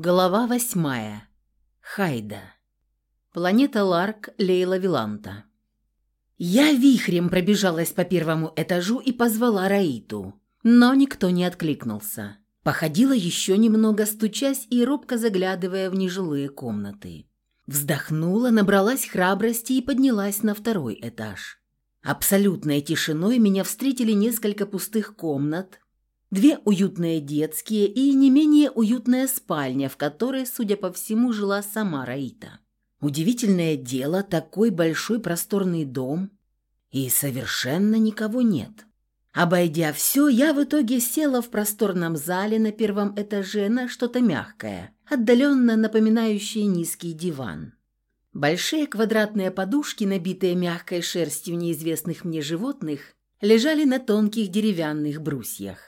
Глава восьмая. Хайда. Планета Ларк, Лейла Виланта. Я вихрем пробежалась по первому этажу и позвала Раиту, но никто не откликнулся. Походила еще немного, стучась и робко заглядывая в нежилые комнаты. Вздохнула, набралась храбрости и поднялась на второй этаж. Абсолютной тишиной меня встретили несколько пустых комнат, Две уютные детские и не менее уютная спальня, в которой, судя по всему, жила сама Раита. Удивительное дело, такой большой просторный дом, и совершенно никого нет. Обойдя все, я в итоге села в просторном зале на первом этаже на что-то мягкое, отдаленно напоминающее низкий диван. Большие квадратные подушки, набитые мягкой шерстью неизвестных мне животных, лежали на тонких деревянных брусьях.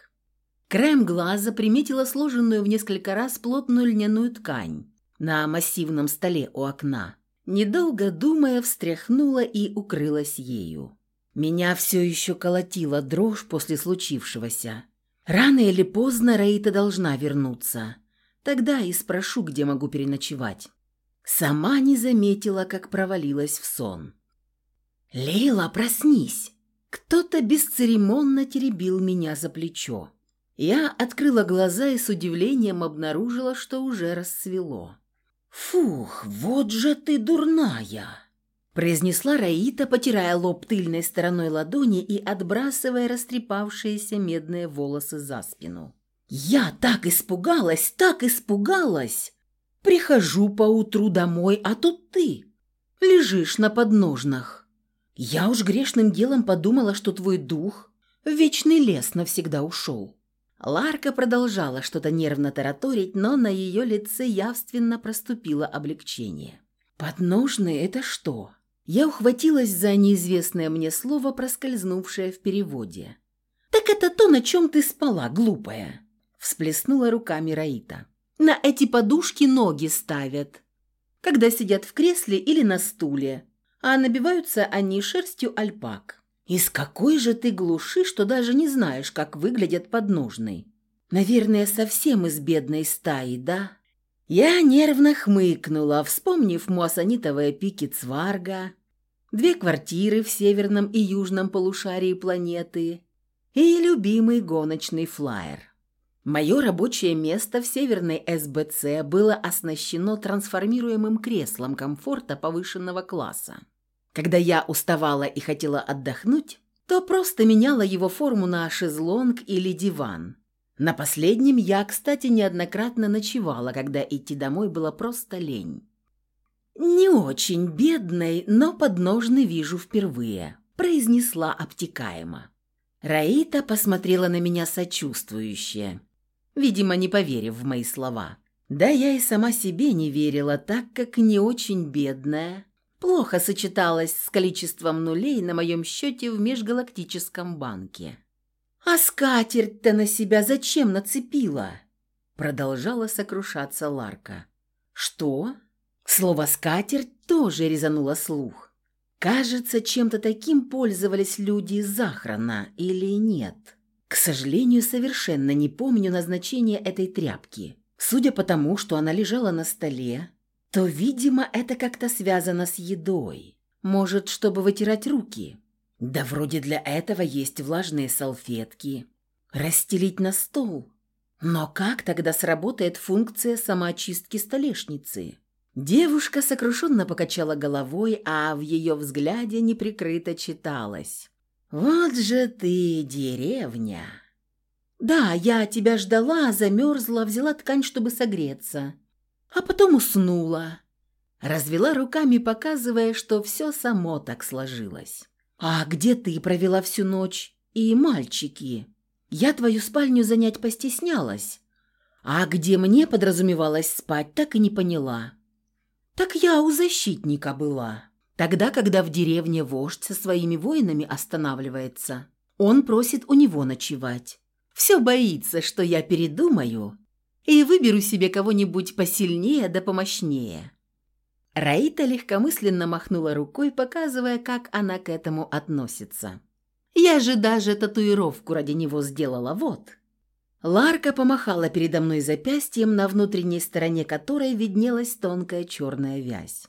Краем глаза приметила сложенную в несколько раз плотную льняную ткань на массивном столе у окна. Недолго думая, встряхнула и укрылась ею. Меня все еще колотила дрожь после случившегося. Рано или поздно Раита должна вернуться. Тогда и спрошу, где могу переночевать. Сама не заметила, как провалилась в сон. «Лейла, проснись!» Кто-то бесцеремонно теребил меня за плечо. Я открыла глаза и с удивлением обнаружила, что уже рассвело. «Фух, вот же ты дурная!» произнесла Раита, потирая лоб тыльной стороной ладони и отбрасывая растрепавшиеся медные волосы за спину. «Я так испугалась, так испугалась! Прихожу поутру домой, а тут ты лежишь на подножнах. Я уж грешным делом подумала, что твой дух в вечный лес навсегда ушел. Ларка продолжала что-то нервно тараторить, но на ее лице явственно проступило облегчение. «Подножные — это что?» Я ухватилась за неизвестное мне слово, проскользнувшее в переводе. «Так это то, на чем ты спала, глупая!» Всплеснула руками Раита. «На эти подушки ноги ставят, когда сидят в кресле или на стуле, а набиваются они шерстью альпак. «Из какой же ты глуши, что даже не знаешь, как выглядят подножные? Наверное, совсем из бедной стаи, да?» Я нервно хмыкнула, вспомнив муассанитовые пики Цварга, две квартиры в северном и южном полушарии планеты и любимый гоночный флайер. Мое рабочее место в северной СБЦ было оснащено трансформируемым креслом комфорта повышенного класса. Когда я уставала и хотела отдохнуть, то просто меняла его форму на шезлонг или диван. На последнем я, кстати, неоднократно ночевала, когда идти домой было просто лень. «Не очень бедной, но подножный вижу впервые», – произнесла обтекаемо. Раита посмотрела на меня сочувствующе, видимо, не поверив в мои слова. Да я и сама себе не верила, так как не очень бедная, плохо сочеталось с количеством нулей на моем счете в межгалактическом банке. «А скатерть-то на себя зачем нацепила?» Продолжала сокрушаться Ларка. «Что?» Слово «скатерть» тоже резануло слух. Кажется, чем-то таким пользовались люди из Захрана или нет. К сожалению, совершенно не помню назначение этой тряпки. Судя по тому, что она лежала на столе, то, видимо, это как-то связано с едой. Может, чтобы вытирать руки. Да вроде для этого есть влажные салфетки. Расстелить на стол. Но как тогда сработает функция самоочистки столешницы? Девушка сокрушенно покачала головой, а в ее взгляде неприкрыто читалось. «Вот же ты, деревня!» «Да, я тебя ждала, замерзла, взяла ткань, чтобы согреться а потом уснула. Развела руками, показывая, что все само так сложилось. «А где ты провела всю ночь? И мальчики? Я твою спальню занять постеснялась. А где мне подразумевалось спать, так и не поняла. Так я у защитника была. Тогда, когда в деревне вождь со своими воинами останавливается, он просит у него ночевать. Все боится, что я передумаю и выберу себе кого-нибудь посильнее да помощнее». Раита легкомысленно махнула рукой, показывая, как она к этому относится. «Я же даже татуировку ради него сделала, вот». Ларка помахала передо мной запястьем, на внутренней стороне которой виднелась тонкая черная вязь.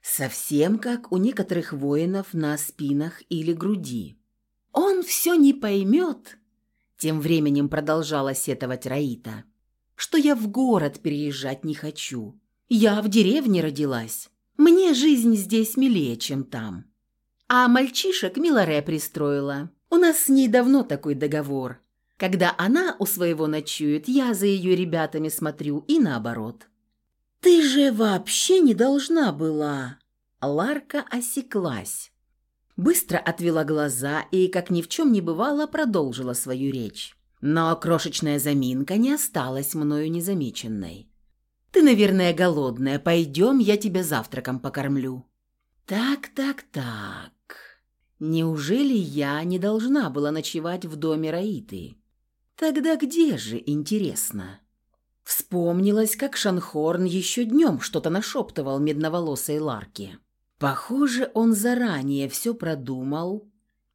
Совсем как у некоторых воинов на спинах или груди. «Он все не поймет», — тем временем продолжала сетовать Раита, «что я в город переезжать не хочу. Я в деревне родилась. Мне жизнь здесь милее, чем там. А мальчишек Миларе пристроила. У нас с ней давно такой договор. Когда она у своего ночует, я за ее ребятами смотрю и наоборот. «Ты же вообще не должна была!» Ларка осеклась. Быстро отвела глаза и, как ни в чем не бывало, продолжила свою речь. Но крошечная заминка не осталась мною незамеченной. «Ты, наверное, голодная. Пойдем, я тебя завтраком покормлю». «Так, так, так. Неужели я не должна была ночевать в доме Раиты?» Тогда где же, интересно? Вспомнилось, как Шанхорн еще днем что-то нашептывал медноволосой Ларке. Похоже, он заранее все продумал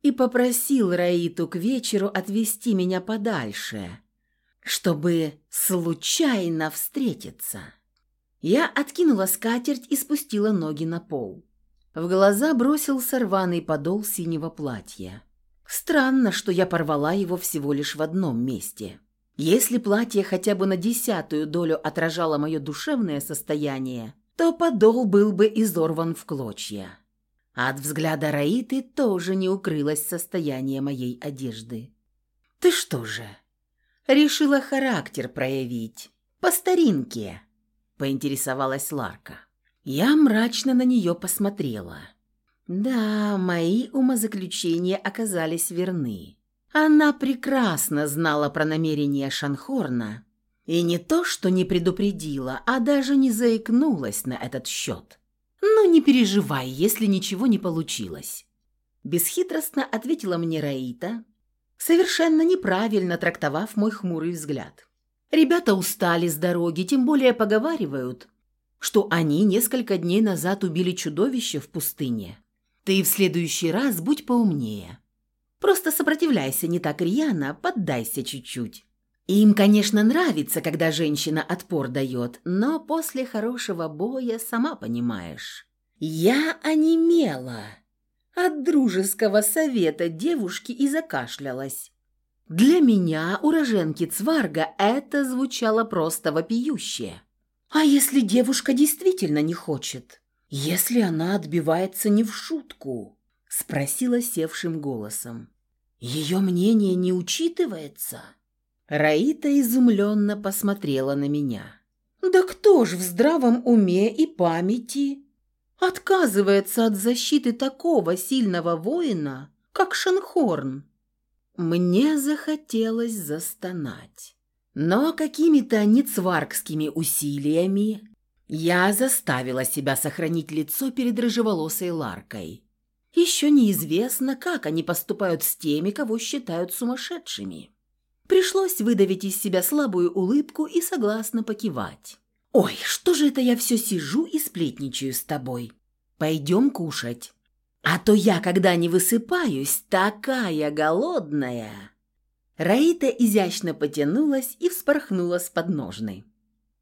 и попросил Раиту к вечеру отвезти меня подальше, чтобы случайно встретиться. Я откинула скатерть и спустила ноги на пол. В глаза бросился рваный подол синего платья. Странно, что я порвала его всего лишь в одном месте. Если платье хотя бы на десятую долю отражало мое душевное состояние, то подол был бы изорван в клочья. От взгляда Раиты тоже не укрылось состояние моей одежды. «Ты что же, решила характер проявить? По старинке?» – поинтересовалась Ларка. Я мрачно на нее посмотрела – да, мои умозаключения оказались верны. Она прекрасно знала про намерения Шанхорна и не то, что не предупредила, а даже не заикнулась на этот счет. «Ну, не переживай, если ничего не получилось», – бесхитростно ответила мне Раита, совершенно неправильно трактовав мой хмурый взгляд. «Ребята устали с дороги, тем более поговаривают, что они несколько дней назад убили чудовище в пустыне. Ты в следующий раз будь поумнее. Просто сопротивляйся не так рьяно, поддайся чуть-чуть. Им, конечно, нравится, когда женщина отпор дает, но после хорошего боя, сама понимаешь. Я онемела от дружеского совета девушки и закашлялась. Для меня, уроженки Цварга, это звучало просто вопиюще. А если девушка действительно не хочет? «Если она отбивается не в шутку?» – спросила севшим голосом. «Ее мнение не учитывается?» Раита изумленно посмотрела на меня. «Да кто ж в здравом уме и памяти отказывается от защиты такого сильного воина, как Шанхорн?» Мне захотелось застонать. Но какими-то нецваргскими усилиями я заставила себя сохранить лицо перед рыжеволосой Ларкой. Еще неизвестно, как они поступают с теми, кого считают сумасшедшими. Пришлось выдавить из себя слабую улыбку и согласно покивать. «Ой, что же это я все сижу и сплетничаю с тобой? Пойдем кушать. А то я, когда не высыпаюсь, такая голодная!» Раита изящно потянулась и вспорхнула с подножной.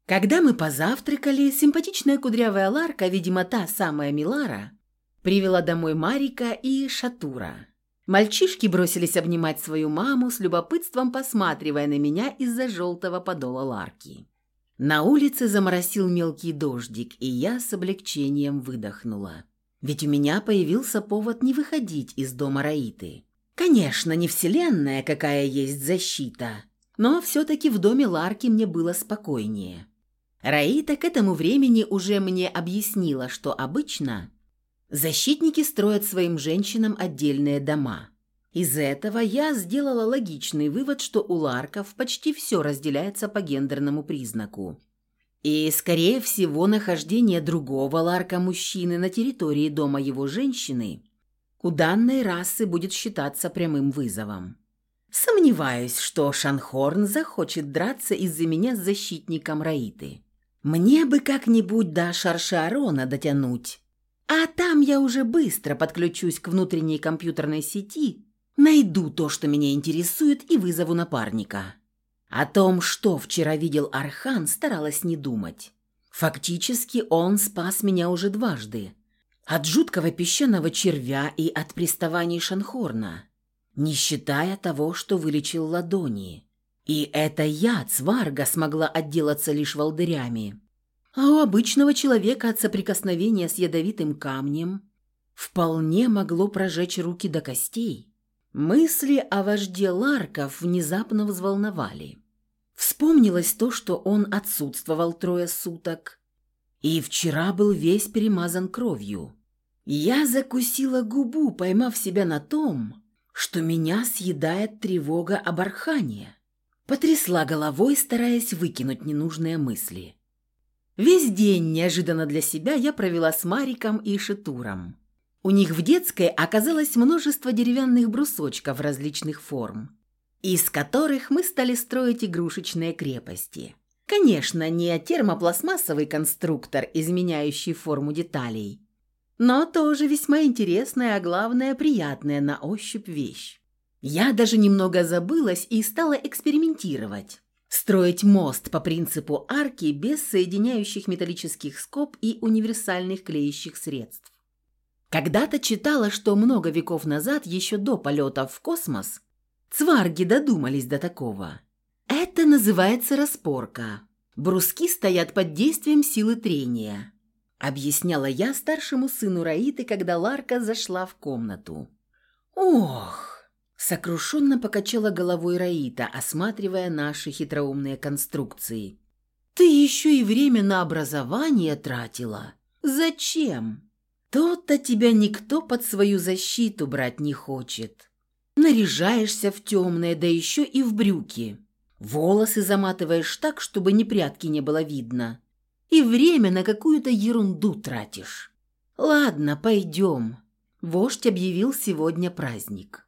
Когда мы позавтракали, симпатичная кудрявая Ларка, видимо, та самая Милара, привела домой Марика и Шатура. Мальчишки бросились обнимать свою маму, с любопытством посматривая на меня из-за желтого подола Ларки. На улице заморосил мелкий дождик, и я с облегчением выдохнула. Ведь у меня появился повод не выходить из дома Раиты. Конечно, не вселенная, какая есть защита, но все-таки в доме Ларки мне было спокойнее. Раита к этому времени уже мне объяснила, что обычно защитники строят своим женщинам отдельные дома. Из этого я сделала логичный вывод, что у ларков почти все разделяется по гендерному признаку. И, скорее всего, нахождение другого ларка-мужчины на территории дома его женщины у данной расы будет считаться прямым вызовом. Сомневаюсь, что Шанхорн захочет драться из-за меня с защитником Раиты. Мне бы как-нибудь до Шаршарона дотянуть. А там я уже быстро подключусь к внутренней компьютерной сети, найду то, что меня интересует, и вызову напарника. О том, что вчера видел Архан, старалась не думать. Фактически он спас меня уже дважды. От жуткого песчаного червя и от приставаний Шанхорна, не считая того, что вылечил ладони. И это я, Цварга, смогла отделаться лишь волдырями. А у обычного человека от соприкосновения с ядовитым камнем вполне могло прожечь руки до костей. Мысли о вожде Ларков внезапно взволновали. Вспомнилось то, что он отсутствовал трое суток, и вчера был весь перемазан кровью. Я закусила губу, поймав себя на том, что меня съедает тревога об Архане. Потрясла головой, стараясь выкинуть ненужные мысли. Весь день неожиданно для себя я провела с Мариком и Шитуром. У них в детской оказалось множество деревянных брусочков различных форм, из которых мы стали строить игрушечные крепости. Конечно, не термопластмассовый конструктор, изменяющий форму деталей, но тоже весьма интересная, а главное, приятная на ощупь вещь. Я даже немного забылась и стала экспериментировать. Строить мост по принципу арки без соединяющих металлических скоб и универсальных клеящих средств. Когда-то читала, что много веков назад, еще до полетов в космос, цварги додумались до такого. Это называется распорка. Бруски стоят под действием силы трения. Объясняла я старшему сыну Раиты, когда Ларка зашла в комнату. Ох! Сокрушенно покачала головой Раита, осматривая наши хитроумные конструкции. «Ты еще и время на образование тратила. Зачем? То-то тебя никто под свою защиту брать не хочет. Наряжаешься в темное, да еще и в брюки. Волосы заматываешь так, чтобы ни прятки не было видно. И время на какую-то ерунду тратишь. Ладно, пойдем. Вождь объявил сегодня праздник».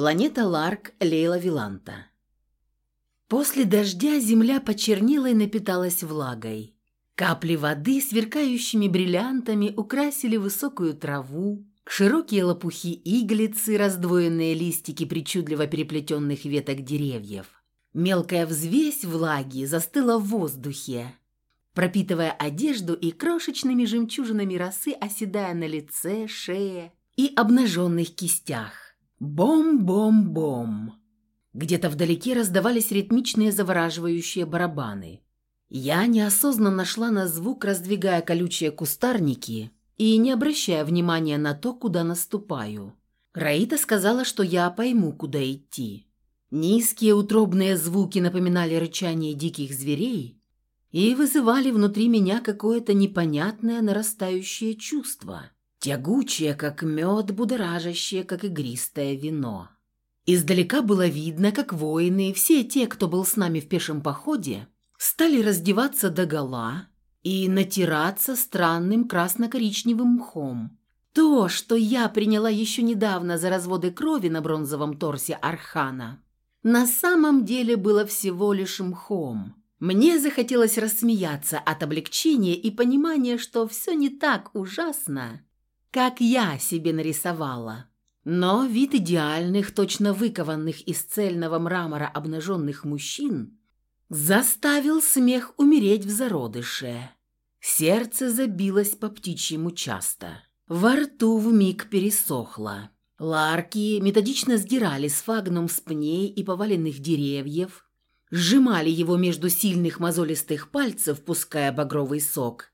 Планета Ларк Лейла Виланта. После дождя земля почернела и напиталась влагой. Капли воды, сверкающими бриллиантами, украсили высокую траву, широкие лопухи иглицы, раздвоенные листики причудливо переплетенных веток деревьев. Мелкая взвесь влаги застыла в воздухе, пропитывая одежду и крошечными жемчужинами росы, оседая на лице, шее и обнаженных кистях. Бом-бом-бом. Где-то вдалеке раздавались ритмичные завораживающие барабаны. Я неосознанно шла на звук, раздвигая колючие кустарники и не обращая внимания на то, куда наступаю. Раита сказала, что я пойму, куда идти. Низкие утробные звуки напоминали рычание диких зверей и вызывали внутри меня какое-то непонятное нарастающее чувство тягучее, как мед, будоражащее, как игристое вино. Издалека было видно, как воины все те, кто был с нами в пешем походе, стали раздеваться догола и натираться странным красно-коричневым мхом. То, что я приняла еще недавно за разводы крови на бронзовом торсе Архана, на самом деле было всего лишь мхом. Мне захотелось рассмеяться от облегчения и понимания, что все не так ужасно, как я себе нарисовала. Но вид идеальных, точно выкованных из цельного мрамора обнаженных мужчин заставил смех умереть в зародыше. Сердце забилось по птичьему часто. Во рту вмиг пересохло. Ларки методично сдирали сфагнум с пней и поваленных деревьев, сжимали его между сильных мозолистых пальцев, пуская багровый сок,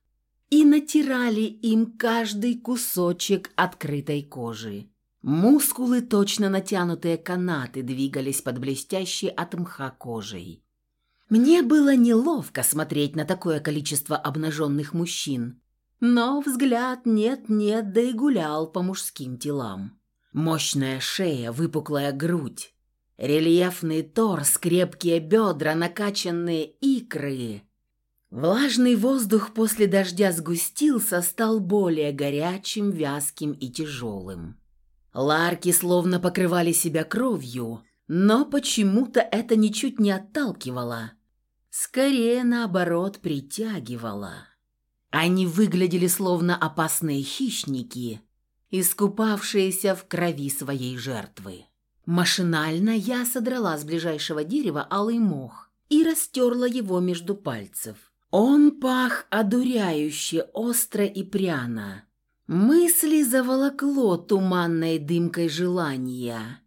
и натирали им каждый кусочек открытой кожи. Мускулы, точно натянутые канаты, двигались под блестящей от мха кожей. Мне было неловко смотреть на такое количество обнаженных мужчин, но взгляд нет-нет, да и гулял по мужским телам. Мощная шея, выпуклая грудь, рельефный торс, крепкие бедра, накачанные икры — Влажный воздух после дождя сгустился, стал более горячим, вязким и тяжелым. Ларки словно покрывали себя кровью, но почему-то это ничуть не отталкивало. Скорее, наоборот, притягивало. Они выглядели словно опасные хищники, искупавшиеся в крови своей жертвы. Машинально я содрала с ближайшего дерева алый мох и растерла его между пальцев. Он пах одуряюще, остро и пряно. Мысли заволокло туманной дымкой желания.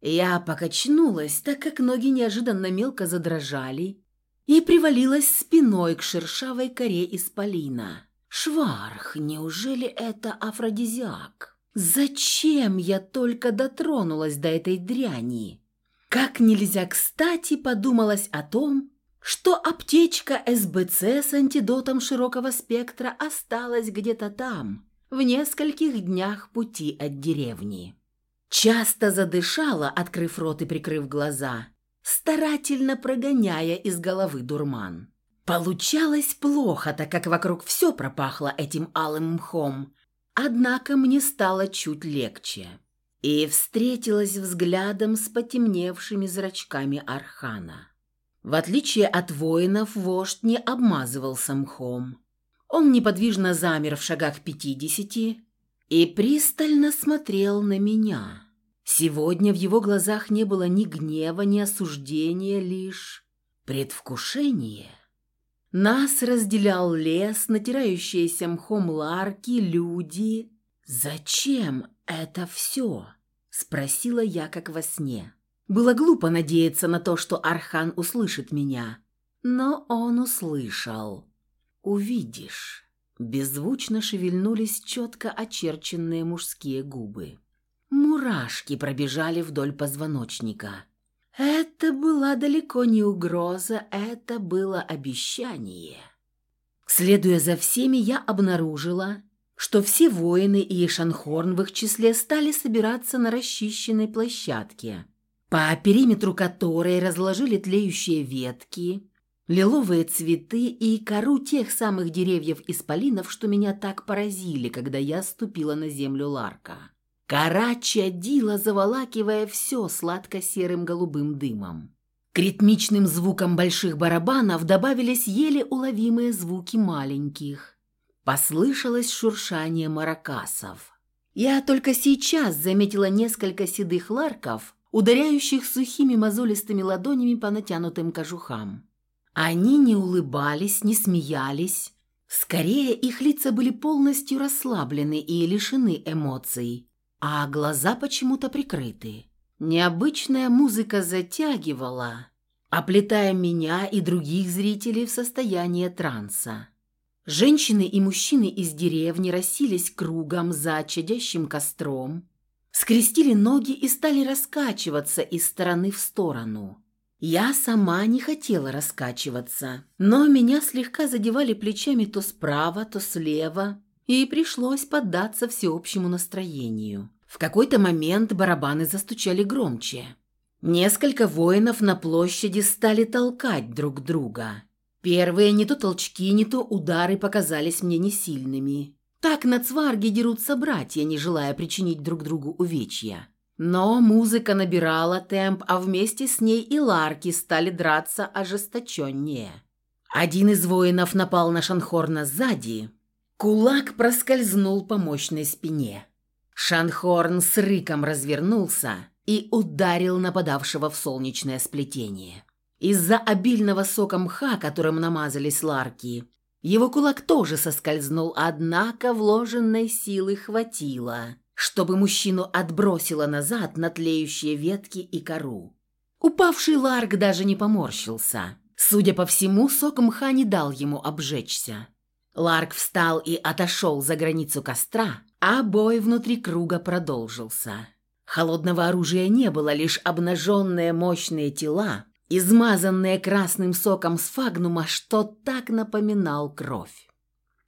Я покачнулась, так как ноги неожиданно мелко задрожали, и привалилась спиной к шершавой коре исполина. Шварх, неужели это афродизиак? Зачем я только дотронулась до этой дряни? Как нельзя кстати подумалось о том, что аптечка СБЦ с антидотом широкого спектра осталась где-то там, в нескольких днях пути от деревни. Часто задышала, открыв рот и прикрыв глаза, старательно прогоняя из головы дурман. Получалось плохо, так как вокруг все пропахло этим алым мхом, однако мне стало чуть легче. И встретилась взглядом с потемневшими зрачками Архана. В отличие от воинов, вождь не обмазывался мхом. Он неподвижно замер в шагах пятидесяти и пристально смотрел на меня. Сегодня в его глазах не было ни гнева, ни осуждения, лишь предвкушение. Нас разделял лес, натирающиеся мхом ларки, люди. «Зачем это все?» – спросила я, как во сне. Было глупо надеяться на то, что Архан услышит меня. Но он услышал. «Увидишь». Беззвучно шевельнулись четко очерченные мужские губы. Мурашки пробежали вдоль позвоночника. Это была далеко не угроза, это было обещание. Следуя за всеми, я обнаружила, что все воины и Шанхорн в их числе стали собираться на расчищенной площадке, по периметру которой разложили тлеющие ветки, лиловые цветы и кору тех самых деревьев-исполинов, что меня так поразили, когда я ступила на землю Ларка. Кора чадила, заволакивая все сладко-серым голубым дымом. К ритмичным звукам больших барабанов добавились еле уловимые звуки маленьких. Послышалось шуршание маракасов. Я только сейчас заметила несколько седых ларков, ударяющих сухими мозолистыми ладонями по натянутым кожухам. Они не улыбались, не смеялись. Скорее, их лица были полностью расслаблены и лишены эмоций, а глаза почему-то прикрыты. Необычная музыка затягивала, оплетая меня и других зрителей в состояние транса. Женщины и мужчины из деревни расселись кругом за чадящим костром, скрестили ноги и стали раскачиваться из стороны в сторону. Я сама не хотела раскачиваться, но меня слегка задевали плечами то справа, то слева, и пришлось поддаться всеобщему настроению. В какой-то момент барабаны застучали громче. Несколько воинов на площади стали толкать друг друга. Первые не то толчки, не то удары показались мне несильными. Так на цварге дерутся братья, не желая причинить друг другу увечья. Но музыка набирала темп, а вместе с ней и ларки стали драться ожесточеннее. Один из воинов напал на Шанхорна сзади. Кулак проскользнул по мощной спине. Шанхорн с рыком развернулся и ударил нападавшего в солнечное сплетение. Из-за обильного сока мха, которым намазались ларки, его кулак тоже соскользнул, однако вложенной силы хватило, чтобы мужчину отбросило назад на тлеющие ветки и кору. Упавший Ларк даже не поморщился. Судя по всему, сок мха не дал ему обжечься. Ларк встал и отошел за границу костра, а бой внутри круга продолжился. Холодного оружия не было, лишь обнаженные мощные тела, измазанные красным соком сфагнума, что так напоминал кровь.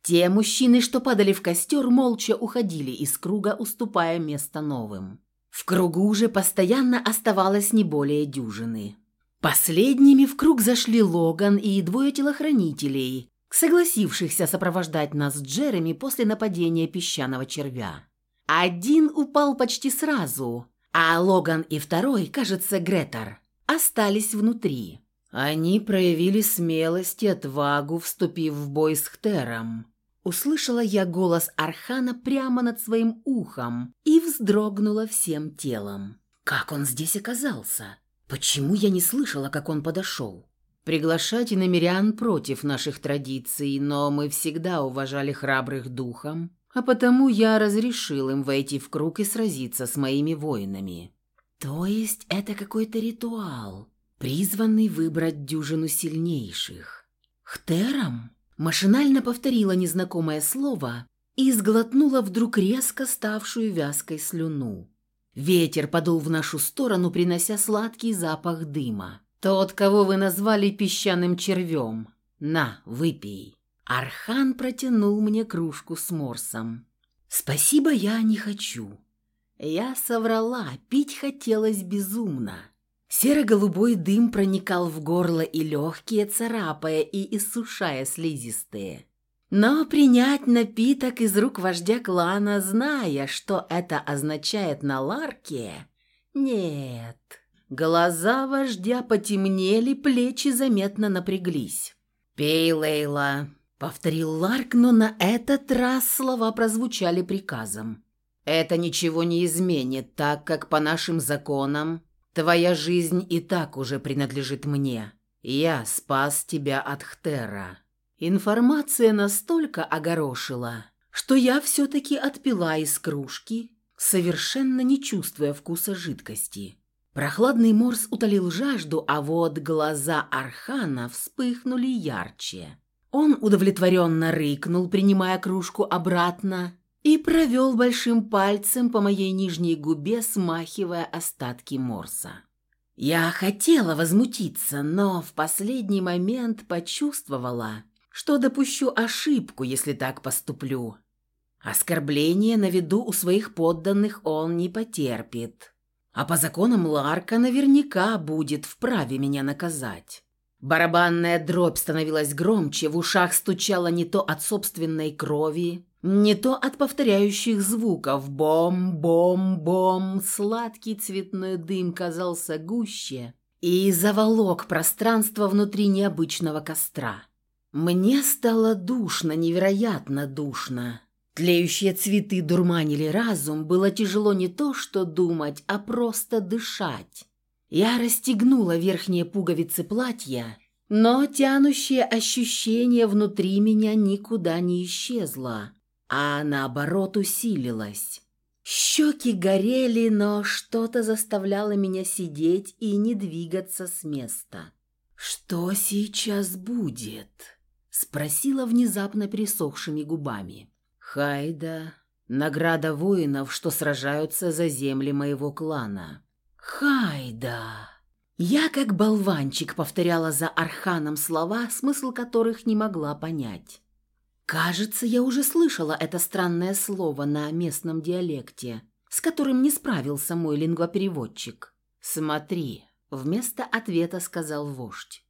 Те мужчины, что падали в костер, молча уходили из круга, уступая место новым. В кругу уже постоянно оставалось не более дюжины. Последними в круг зашли Логан и двое телохранителей, согласившихся сопровождать нас с Джереми после нападения песчаного червя. Один упал почти сразу, а Логан и второй, кажется, Гретор, остались внутри. Они проявили смелость и отвагу, вступив в бой с Хтером. Услышала я голос Архана прямо над своим ухом и вздрогнула всем телом. Как он здесь оказался? Почему я не слышала, как он подошел? Приглашать иномерян против наших традиций, но мы всегда уважали храбрых духом, а потому я разрешил им войти в круг и сразиться с моими воинами. То есть это какой-то ритуал, призванный выбрать дюжину сильнейших. Хтером? Машинально повторила незнакомое слово и сглотнула вдруг резко ставшую вязкой слюну. Ветер подул в нашу сторону, принося сладкий запах дыма. «Тот, кого вы назвали песчаным червем. На, выпей». Архан протянул мне кружку с морсом. «Спасибо, я не хочу». Я соврала, пить хотелось безумно. Серо-голубой дым проникал в горло и легкие, царапая и иссушая слизистые. Но принять напиток из рук вождя клана, зная, что это означает на Ларке, нет. Глаза вождя потемнели, плечи заметно напряглись. «Пей, Лейла», — повторил Ларк, но на этот раз слова прозвучали приказом. «Это ничего не изменит, так как по нашим законам твоя жизнь и так уже принадлежит мне. Я спас тебя от Хтера». Информация настолько огорошила, что я все-таки отпила из кружки, совершенно не чувствуя вкуса жидкости. Прохладный морс утолил жажду, а вот глаза Архана вспыхнули ярче. Он удовлетворенно рыкнул, принимая кружку обратно, и провел большим пальцем по моей нижней губе, смахивая остатки морса. Я хотела возмутиться, но в последний момент почувствовала, что допущу ошибку, если так поступлю. Оскорбление на виду у своих подданных он не потерпит а по законам Ларка наверняка будет вправе меня наказать. Барабанная дробь становилась громче, в ушах стучало не то от собственной крови, не то от повторяющих звуков «бом-бом-бом». Сладкий цветной дым казался гуще и заволок пространство внутри необычного костра. Мне стало душно, невероятно душно. Тлеющие цветы дурманили разум, было тяжело не то что думать, а просто дышать. Я расстегнула верхние пуговицы платья, но тянущее ощущение внутри меня никуда не исчезло, а наоборот усилилось. Щеки горели, но что-то заставляло меня сидеть и не двигаться с места. «Что сейчас будет?» — спросила внезапно пересохшими губами. Хайда — награда воинов, что сражаются за земли моего клана. Хайда! Я, как болванчик, повторяла за Арханом слова, смысл которых не могла понять. Кажется, я уже слышала это странное слово на местном диалекте, с которым не справился мой лингвопереводчик. «Смотри», — вместо ответа сказал вождь.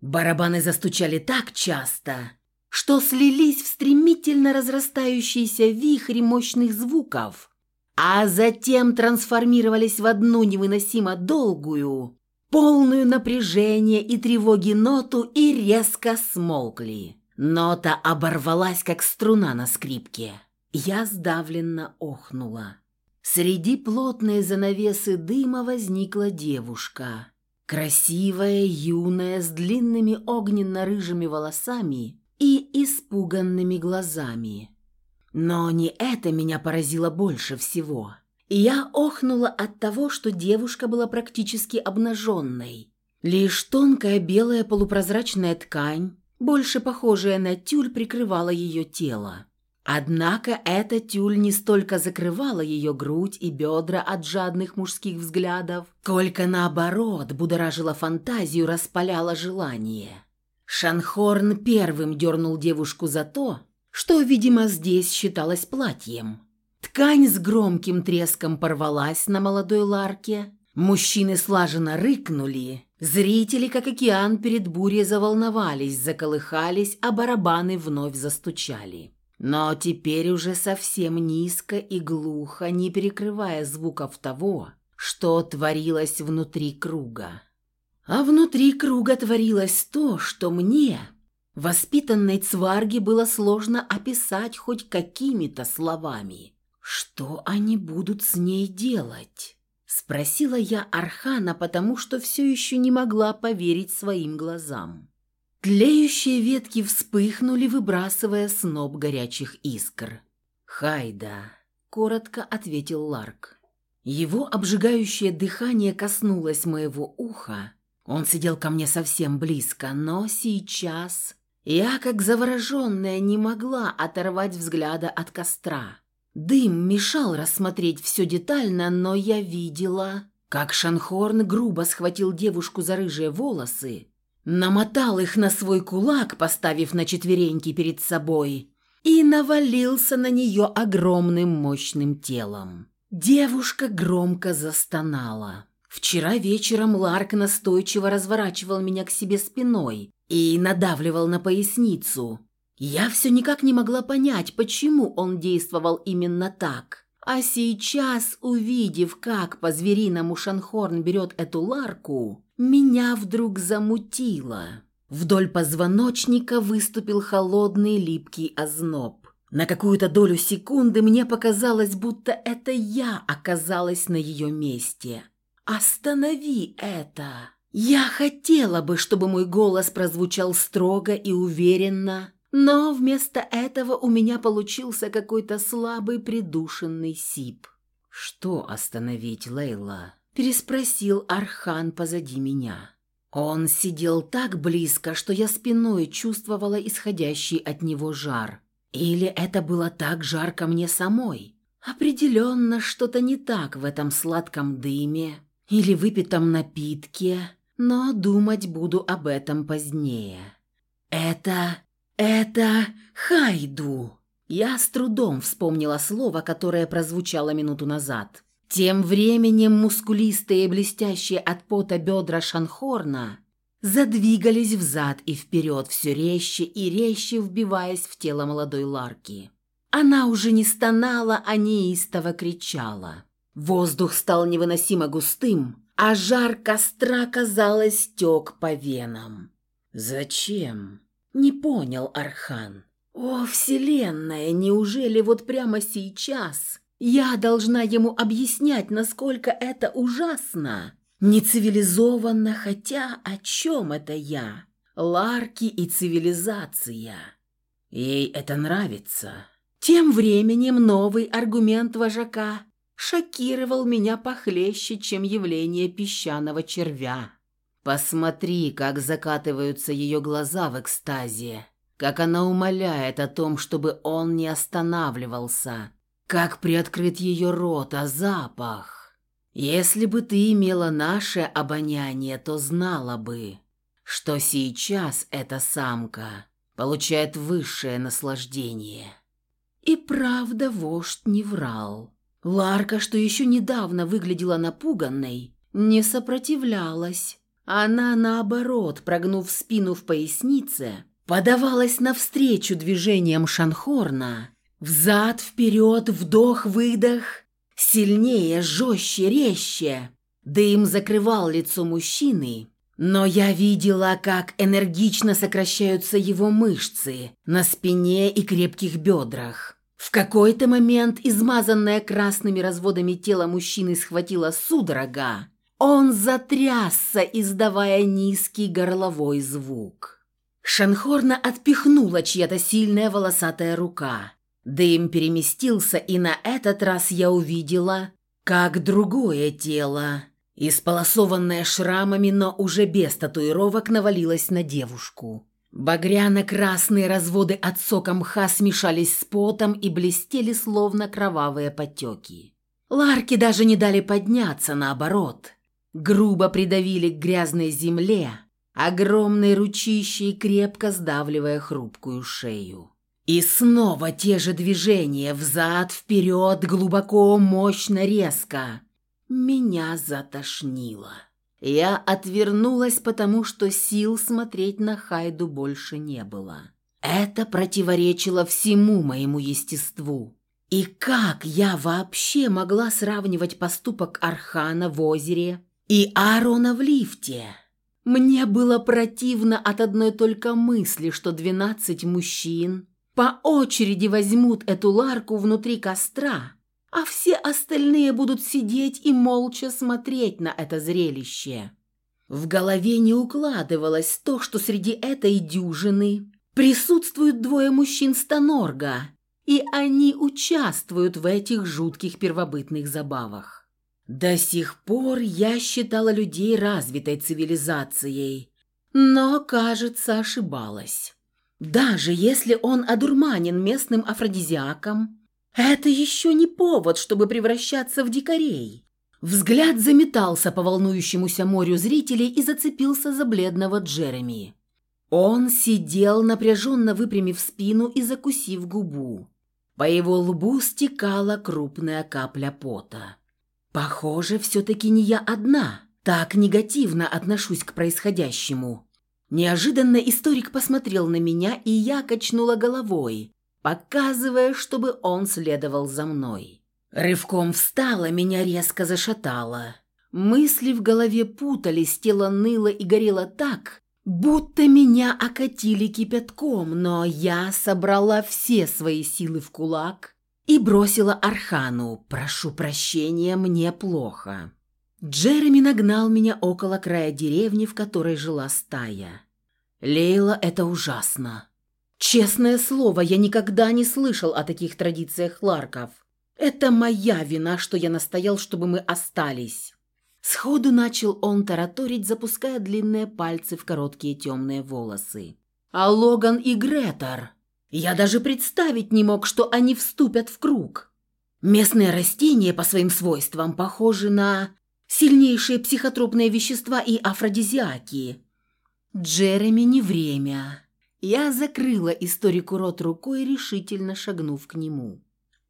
Барабаны застучали так часто, что слились в стремительно разрастающийся вихрь мощных звуков, а затем трансформировались в одну невыносимо долгую, полную напряжения и тревоги ноту и резко смолкли. Нота оборвалась, как струна на скрипке. Я сдавленно охнула. Среди плотной занавесы дыма возникла девушка. Красивая, юная, с длинными огненно-рыжими волосами и испуганными глазами. Но не это меня поразило больше всего. Я охнула от того, что девушка была практически обнаженной. Лишь тонкая белая полупрозрачная ткань, больше похожая на тюль, прикрывала ее тело. Однако эта тюль не столько закрывала ее грудь и бедра от жадных мужских взглядов, сколько наоборот будоражила фантазию, распаляла желание. Шанхорн первым дернул девушку за то, что, видимо, здесь считалось платьем. Ткань с громким треском порвалась на молодой ларке. Мужчины слаженно рыкнули. Зрители, как океан перед бурей, заволновались, заколыхались, а барабаны вновь застучали. Но теперь уже совсем низко и глухо, не перекрывая звуков того, что творилось внутри круга. А внутри круга творилось то, что мне, воспитанной цварге, было сложно описать хоть какими-то словами. Что они будут с ней делать? Спросила я Архана, потому что все еще не могла поверить своим глазам. Тлеющие ветки вспыхнули, выбрасывая сноп горячих искр. «Хайда», — коротко ответил Ларк. Его обжигающее дыхание коснулось моего уха. Он сидел ко мне совсем близко, но сейчас я, как завороженная, не могла оторвать взгляда от костра. Дым мешал рассмотреть все детально, но я видела, как Шанхорн грубо схватил девушку за рыжие волосы, намотал их на свой кулак, поставив на четвереньки перед собой, и навалился на нее огромным мощным телом. Девушка громко застонала. Вчера вечером Ларк настойчиво разворачивал меня к себе спиной и надавливал на поясницу, я все никак не могла понять, почему он действовал именно так. А сейчас, увидев, как по-звериному Шанхорн берет эту ларку, меня вдруг замутило. Вдоль позвоночника выступил холодный липкий озноб. На какую-то долю секунды мне показалось, будто это я оказалась на ее месте. «Останови это!» Я хотела бы, чтобы мой голос прозвучал строго и уверенно, но вместо этого у меня получился какой-то слабый придушенный сип. «Что остановить, Лейла?» – переспросил Архан позади меня. Он сидел так близко, что я спиной чувствовала исходящий от него жар. Или это было так жарко мне самой? Определенно что-то не так в этом сладком дыме или выпитом напитке, но думать буду об этом позднее. Это «Это Хайду!» Я с трудом вспомнила слово, которое прозвучало минуту назад. Тем временем мускулистые блестящие от пота бедра Шанхорна задвигались взад и вперед все резче и резче вбиваясь в тело молодой Ларки. Она уже не стонала, а неистово кричала. Воздух стал невыносимо густым, а жар костра, казалось, тек по венам. «Зачем?» Не понял Архан. О, Вселенная, неужели вот прямо сейчас я должна ему объяснять, насколько это ужасно? Нецивилизованно, хотя о чем это я? Ларки и цивилизация. Ей это нравится. Тем временем новый аргумент вожака шокировал меня похлеще, чем явление песчаного червя. Посмотри, как закатываются ее глаза в экстазе, как она умоляет о том, чтобы он не останавливался, как приоткрыт ее рот, а запах. Если бы ты имела наше обоняние, то знала бы, что сейчас эта самка получает высшее наслаждение. И правда вождь не врал. Ларка, что еще недавно выглядела напуганной, не сопротивлялась, она, наоборот, прогнув спину в пояснице, подавалась навстречу движениям Шанхорна. Взад, вперед, вдох-выдох, сильнее, жестче, резче. Дым закрывал лицо мужчины, но я видела, как энергично сокращаются его мышцы на спине и крепких бедрах. В какой-то момент измазанное красными разводами тело мужчины схватила судорога, он затрясся, издавая низкий горловой звук. Шанхорна отпихнула чья-то сильная волосатая рука. Дым переместился, и на этот раз я увидела, как другое тело, исполосованное шрамами, но уже без татуировок, навалилось на девушку. Багряно-красные разводы от сока мха смешались с потом и блестели, словно кровавые потеки. Ларки даже не дали подняться, наоборот грубо придавили к грязной земле, огромной ручищей крепко сдавливая хрупкую шею. И снова те же движения, взад, вперед, глубоко, мощно, резко. Меня затошнило. Я отвернулась, потому что сил смотреть на Хайду больше не было. Это противоречило всему моему естеству. И как я вообще могла сравнивать поступок Архана в озере и Аарона в лифте. Мне было противно от одной только мысли, что двенадцать мужчин по очереди возьмут эту ларку внутри костра, а все остальные будут сидеть и молча смотреть на это зрелище. В голове не укладывалось то, что среди этой дюжины присутствуют двое мужчин Станорга, и они участвуют в этих жутких первобытных забавах. До сих пор я считала людей развитой цивилизацией, но, кажется, ошибалась. Даже если он одурманен местным афродизиаком, это еще не повод, чтобы превращаться в дикарей. Взгляд заметался по волнующемуся морю зрителей и зацепился за бледного Джереми. Он сидел, напряженно выпрямив спину и закусив губу. По его лбу стекала крупная капля пота. Похоже, все-таки не я одна. Так негативно отношусь к происходящему. Неожиданно историк посмотрел на меня, и я качнула головой, показывая, чтобы он следовал за мной. Рывком встала, меня резко зашатало. Мысли в голове путались, тело ныло и горело так, будто меня окатили кипятком, но я собрала все свои силы в кулак и бросила Архану «Прошу прощения, мне плохо». Джереми нагнал меня около края деревни, в которой жила стая. Лейла, это ужасно. Честное слово, я никогда не слышал о таких традициях Ларков. Это моя вина, что я настоял, чтобы мы остались. Сходу начал он тараторить, запуская длинные пальцы в короткие темные волосы. А Логан и Гретор я даже представить не мог, что они вступят в круг. Местные растения по своим свойствам похожи на сильнейшие психотропные вещества и афродизиаки. Джереми не время. Я закрыла историку рот рукой, решительно шагнув к нему.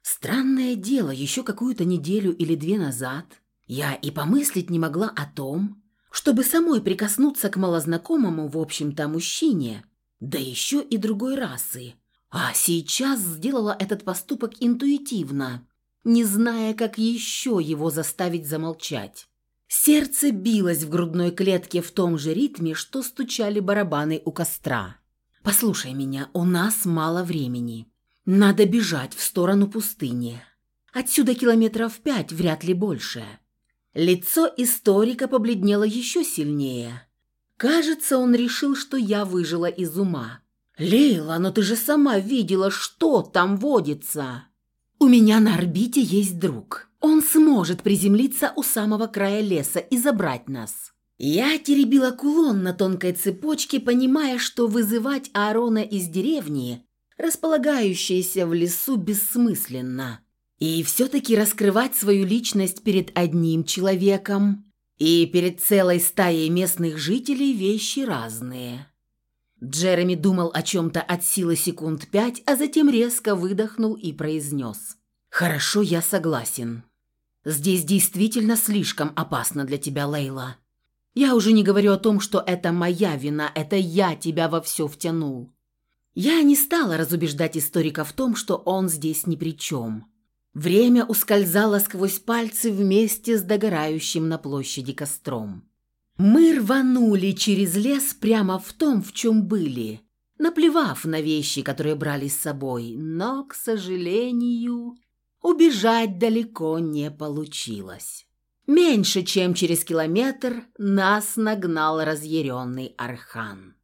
Странное дело, еще какую-то неделю или две назад я и помыслить не могла о том, чтобы самой прикоснуться к малознакомому, в общем-то, мужчине, да еще и другой расы, а сейчас сделала этот поступок интуитивно, не зная, как еще его заставить замолчать. Сердце билось в грудной клетке в том же ритме, что стучали барабаны у костра. «Послушай меня, у нас мало времени. Надо бежать в сторону пустыни. Отсюда километров пять, вряд ли больше». Лицо историка побледнело еще сильнее. Кажется, он решил, что я выжила из ума. «Лейла, но ты же сама видела, что там водится!» «У меня на орбите есть друг. Он сможет приземлиться у самого края леса и забрать нас». Я теребила кулон на тонкой цепочке, понимая, что вызывать Аарона из деревни, располагающейся в лесу, бессмысленно. И все-таки раскрывать свою личность перед одним человеком и перед целой стаей местных жителей вещи разные. Джереми думал о чем-то от силы секунд пять, а затем резко выдохнул и произнес. «Хорошо, я согласен. Здесь действительно слишком опасно для тебя, Лейла. Я уже не говорю о том, что это моя вина, это я тебя во все втянул. Я не стала разубеждать историка в том, что он здесь ни при чем. Время ускользало сквозь пальцы вместе с догорающим на площади костром. Мы рванули через лес прямо в том, в чем были, наплевав на вещи, которые брали с собой, но, к сожалению, убежать далеко не получилось. Меньше чем через километр нас нагнал разъяренный Архан.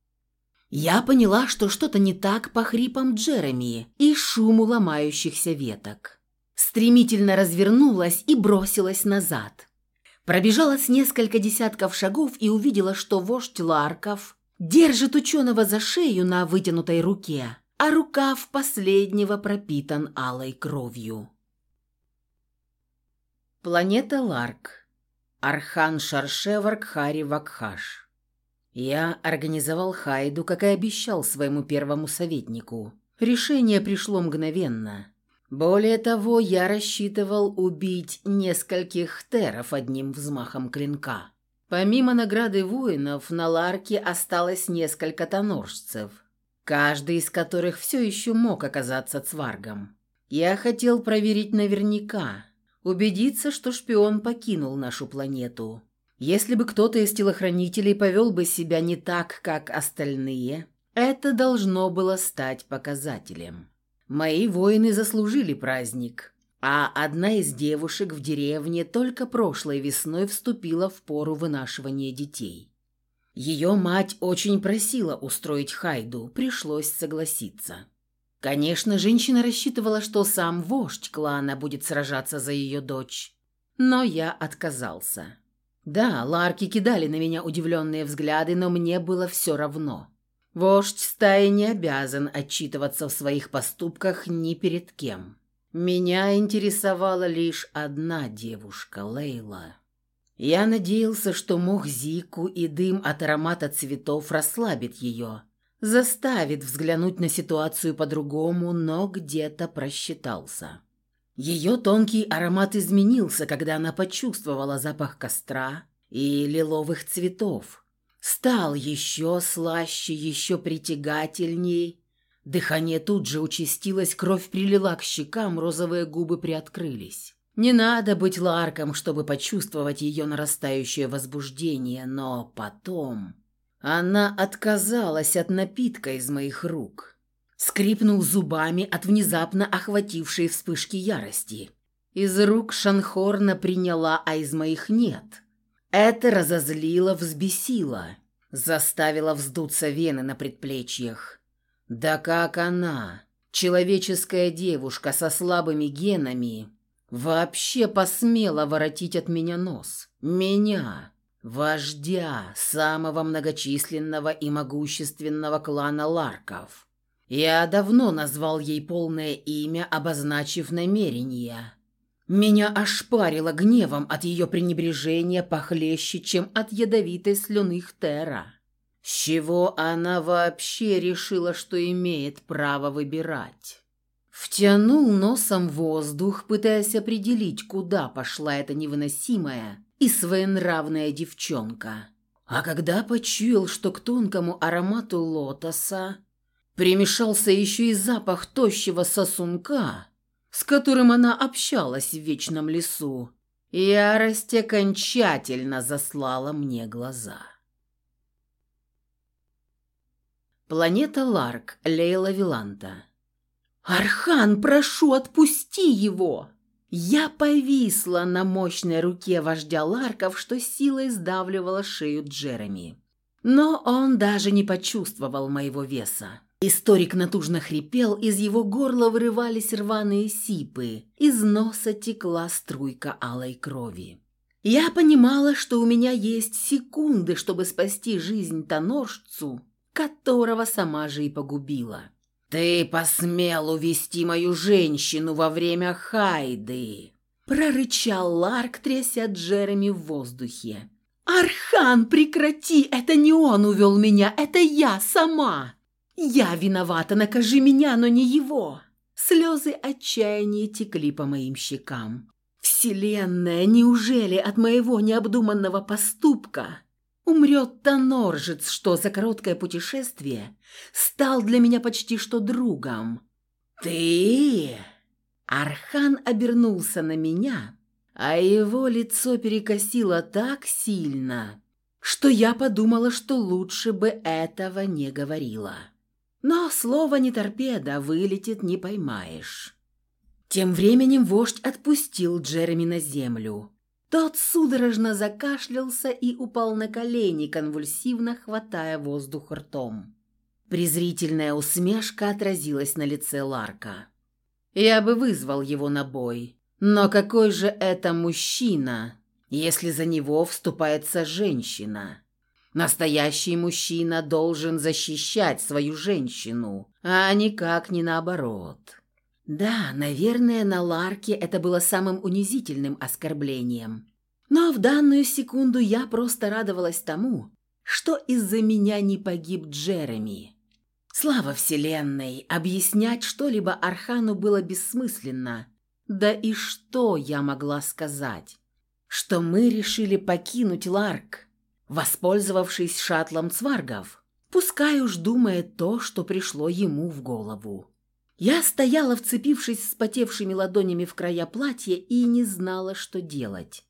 Я поняла, что что-то не так по хрипам Джереми и шуму ломающихся веток. Стремительно развернулась и бросилась назад – Пробежала с несколько десятков шагов и увидела, что вождь Ларков держит ученого за шею на вытянутой руке, а рукав последнего пропитан алой кровью. Планета Ларк. Архан Шаршевар Кхари Вакхаш. Я организовал Хайду, как и обещал своему первому советнику. Решение пришло мгновенно. Более того, я рассчитывал убить нескольких теров одним взмахом клинка. Помимо награды воинов, на Ларке осталось несколько тоноржцев, каждый из которых все еще мог оказаться цваргом. Я хотел проверить наверняка, убедиться, что шпион покинул нашу планету. Если бы кто-то из телохранителей повел бы себя не так, как остальные, это должно было стать показателем. Мои воины заслужили праздник. а одна из девушек в деревне только прошлой весной вступила в пору вынашивания детей. Ее мать очень просила устроить Хайду, пришлось согласиться. Конечно, женщина рассчитывала, что сам вождь клана будет сражаться за ее дочь, но я отказался. Да, ларки кидали на меня удивленные взгляды, но мне было все равно. Вождь стаи не обязан отчитываться в своих поступках ни перед кем. Меня интересовала лишь одна девушка, Лейла. Я надеялся, что мох Зику и дым от аромата цветов расслабит ее, заставит взглянуть на ситуацию по-другому, но где-то просчитался. Ее тонкий аромат изменился, когда она почувствовала запах костра и лиловых цветов. Стал еще слаще, еще притягательней. Дыхание тут же участилось, кровь прилила к щекам, розовые губы приоткрылись. Не надо быть ларком, чтобы почувствовать ее нарастающее возбуждение, но потом... Она отказалась от напитка из моих рук скрипнул зубами от внезапно охватившей вспышки ярости. Из рук Шанхорна приняла, а из моих нет. Это разозлило, взбесило, заставило вздуться вены на предплечьях. Да как она, человеческая девушка со слабыми генами, вообще посмела воротить от меня нос? Меня, вождя самого многочисленного и могущественного клана Ларков. Я давно назвал ей полное имя, обозначив намерения. Меня ошпарило гневом от ее пренебрежения похлеще, чем от ядовитой слюны Хтера. С чего она вообще решила, что имеет право выбирать? Втянул носом воздух, пытаясь определить, куда пошла эта невыносимая и своенравная девчонка. А когда почуял, что к тонкому аромату лотоса Примешался еще и запах тощего сосунка, с которым она общалась в вечном лесу. Ярость окончательно заслала мне глаза. Планета Ларк, Лейла Виланта. «Архан, прошу, отпусти его!» Я повисла на мощной руке вождя Ларков, что силой сдавливала шею Джереми. Но он даже не почувствовал моего веса. Историк натужно хрипел, из его горла вырывались рваные сипы, из носа текла струйка алой крови. Я понимала, что у меня есть секунды, чтобы спасти жизнь тоноржцу, которого сама же и погубила. «Ты посмел увести мою женщину во время Хайды!» прорычал Ларк, тряся Джереми в воздухе. «Архан, прекрати! Это не он увел меня, это я сама!» «Я виновата, накажи меня, но не его!» Слезы отчаяния текли по моим щекам. «Вселенная, неужели от моего необдуманного поступка умрет Тоноржец, что за короткое путешествие стал для меня почти что другом?» «Ты...» Архан обернулся на меня, а его лицо перекосило так сильно, что я подумала, что лучше бы этого не говорила. Но слово не торпеда, вылетит не поймаешь. Тем временем вождь отпустил Джереми на землю. Тот судорожно закашлялся и упал на колени, конвульсивно хватая воздух ртом. Презрительная усмешка отразилась на лице Ларка. «Я бы вызвал его на бой. Но какой же это мужчина, если за него вступается женщина?» Настоящий мужчина должен защищать свою женщину, а никак не наоборот. Да, наверное, на Ларке это было самым унизительным оскорблением. Но в данную секунду я просто радовалась тому, что из-за меня не погиб Джереми. Слава Вселенной, объяснять что-либо Архану было бессмысленно. Да и что я могла сказать? Что мы решили покинуть Ларк – воспользовавшись шаттлом цваргов. Пускай уж думает то, что пришло ему в голову. Я стояла, вцепившись вспотевшими ладонями в края платья и не знала, что делать.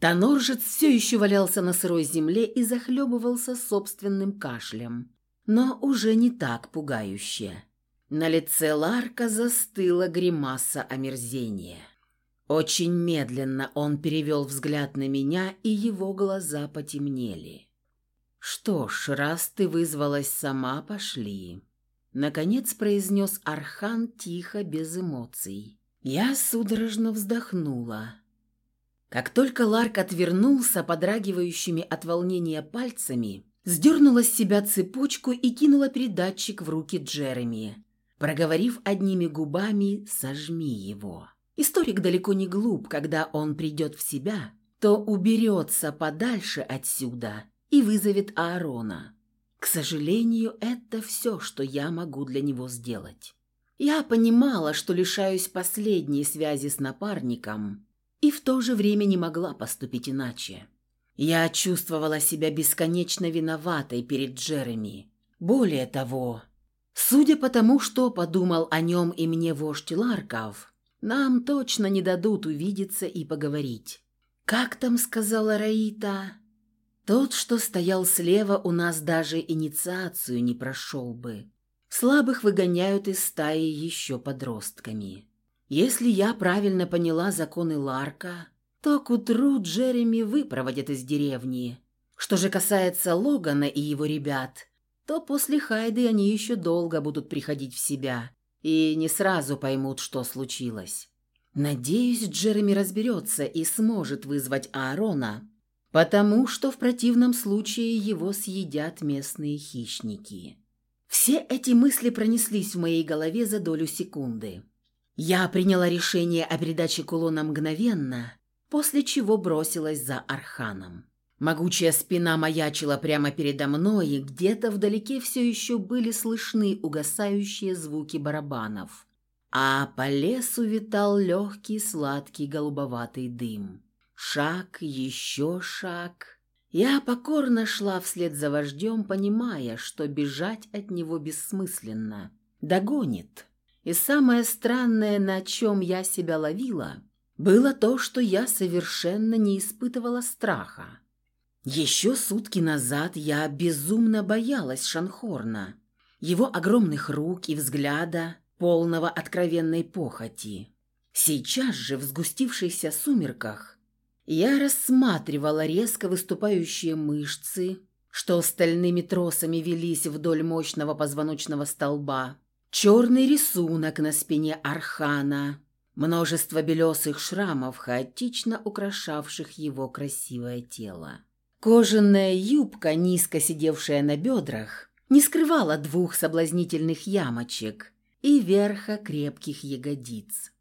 Тоноржец все еще валялся на сырой земле и захлебывался собственным кашлем, но уже не так пугающе. На лице Ларка застыла гримаса омерзения. Очень медленно он перевел взгляд на меня, и его глаза потемнели. «Что ж, раз ты вызвалась сама, пошли». Наконец произнес Архан тихо, без эмоций. Я судорожно вздохнула. Как только Ларк отвернулся подрагивающими от волнения пальцами, сдернула с себя цепочку и кинула передатчик в руки Джереми, проговорив одними губами «сожми его». Историк далеко не глуп, когда он придет в себя, то уберется подальше отсюда и вызовет Аарона. К сожалению, это все, что я могу для него сделать. Я понимала, что лишаюсь последней связи с напарником, и в то же время не могла поступить иначе. Я чувствовала себя бесконечно виноватой перед Джереми. Более того, судя по тому, что подумал о нем и мне вождь Ларков, нам точно не дадут увидеться и поговорить. «Как там?» — сказала Раита. Тот, что стоял слева, у нас даже инициацию не прошел бы. Слабых выгоняют из стаи еще подростками. Если я правильно поняла законы Ларка, то к утру Джереми выпроводят из деревни. Что же касается Логана и его ребят, то после Хайды они еще долго будут приходить в себя и не сразу поймут, что случилось. Надеюсь, Джереми разберется и сможет вызвать Аарона, потому что в противном случае его съедят местные хищники. Все эти мысли пронеслись в моей голове за долю секунды. Я приняла решение о передаче кулона мгновенно, после чего бросилась за Арханом. Могучая спина маячила прямо передо мной, и где-то вдалеке все еще были слышны угасающие звуки барабанов, а по лесу витал легкий сладкий голубоватый дым. Шаг, еще шаг. Я покорно шла вслед за вождем, понимая, что бежать от него бессмысленно. Догонит. И самое странное, на чем я себя ловила, было то, что я совершенно не испытывала страха. Еще сутки назад я безумно боялась Шанхорна, его огромных рук и взгляда, полного откровенной похоти. Сейчас же в сгустившихся сумерках я рассматривала резко выступающие мышцы, что стальными тросами велись вдоль мощного позвоночного столба, черный рисунок на спине архана, множество белесых шрамов, хаотично украшавших его красивое тело. Кожаная юбка, низко сидевшая на бедрах, не скрывала двух соблазнительных ямочек и верха крепких ягодиц.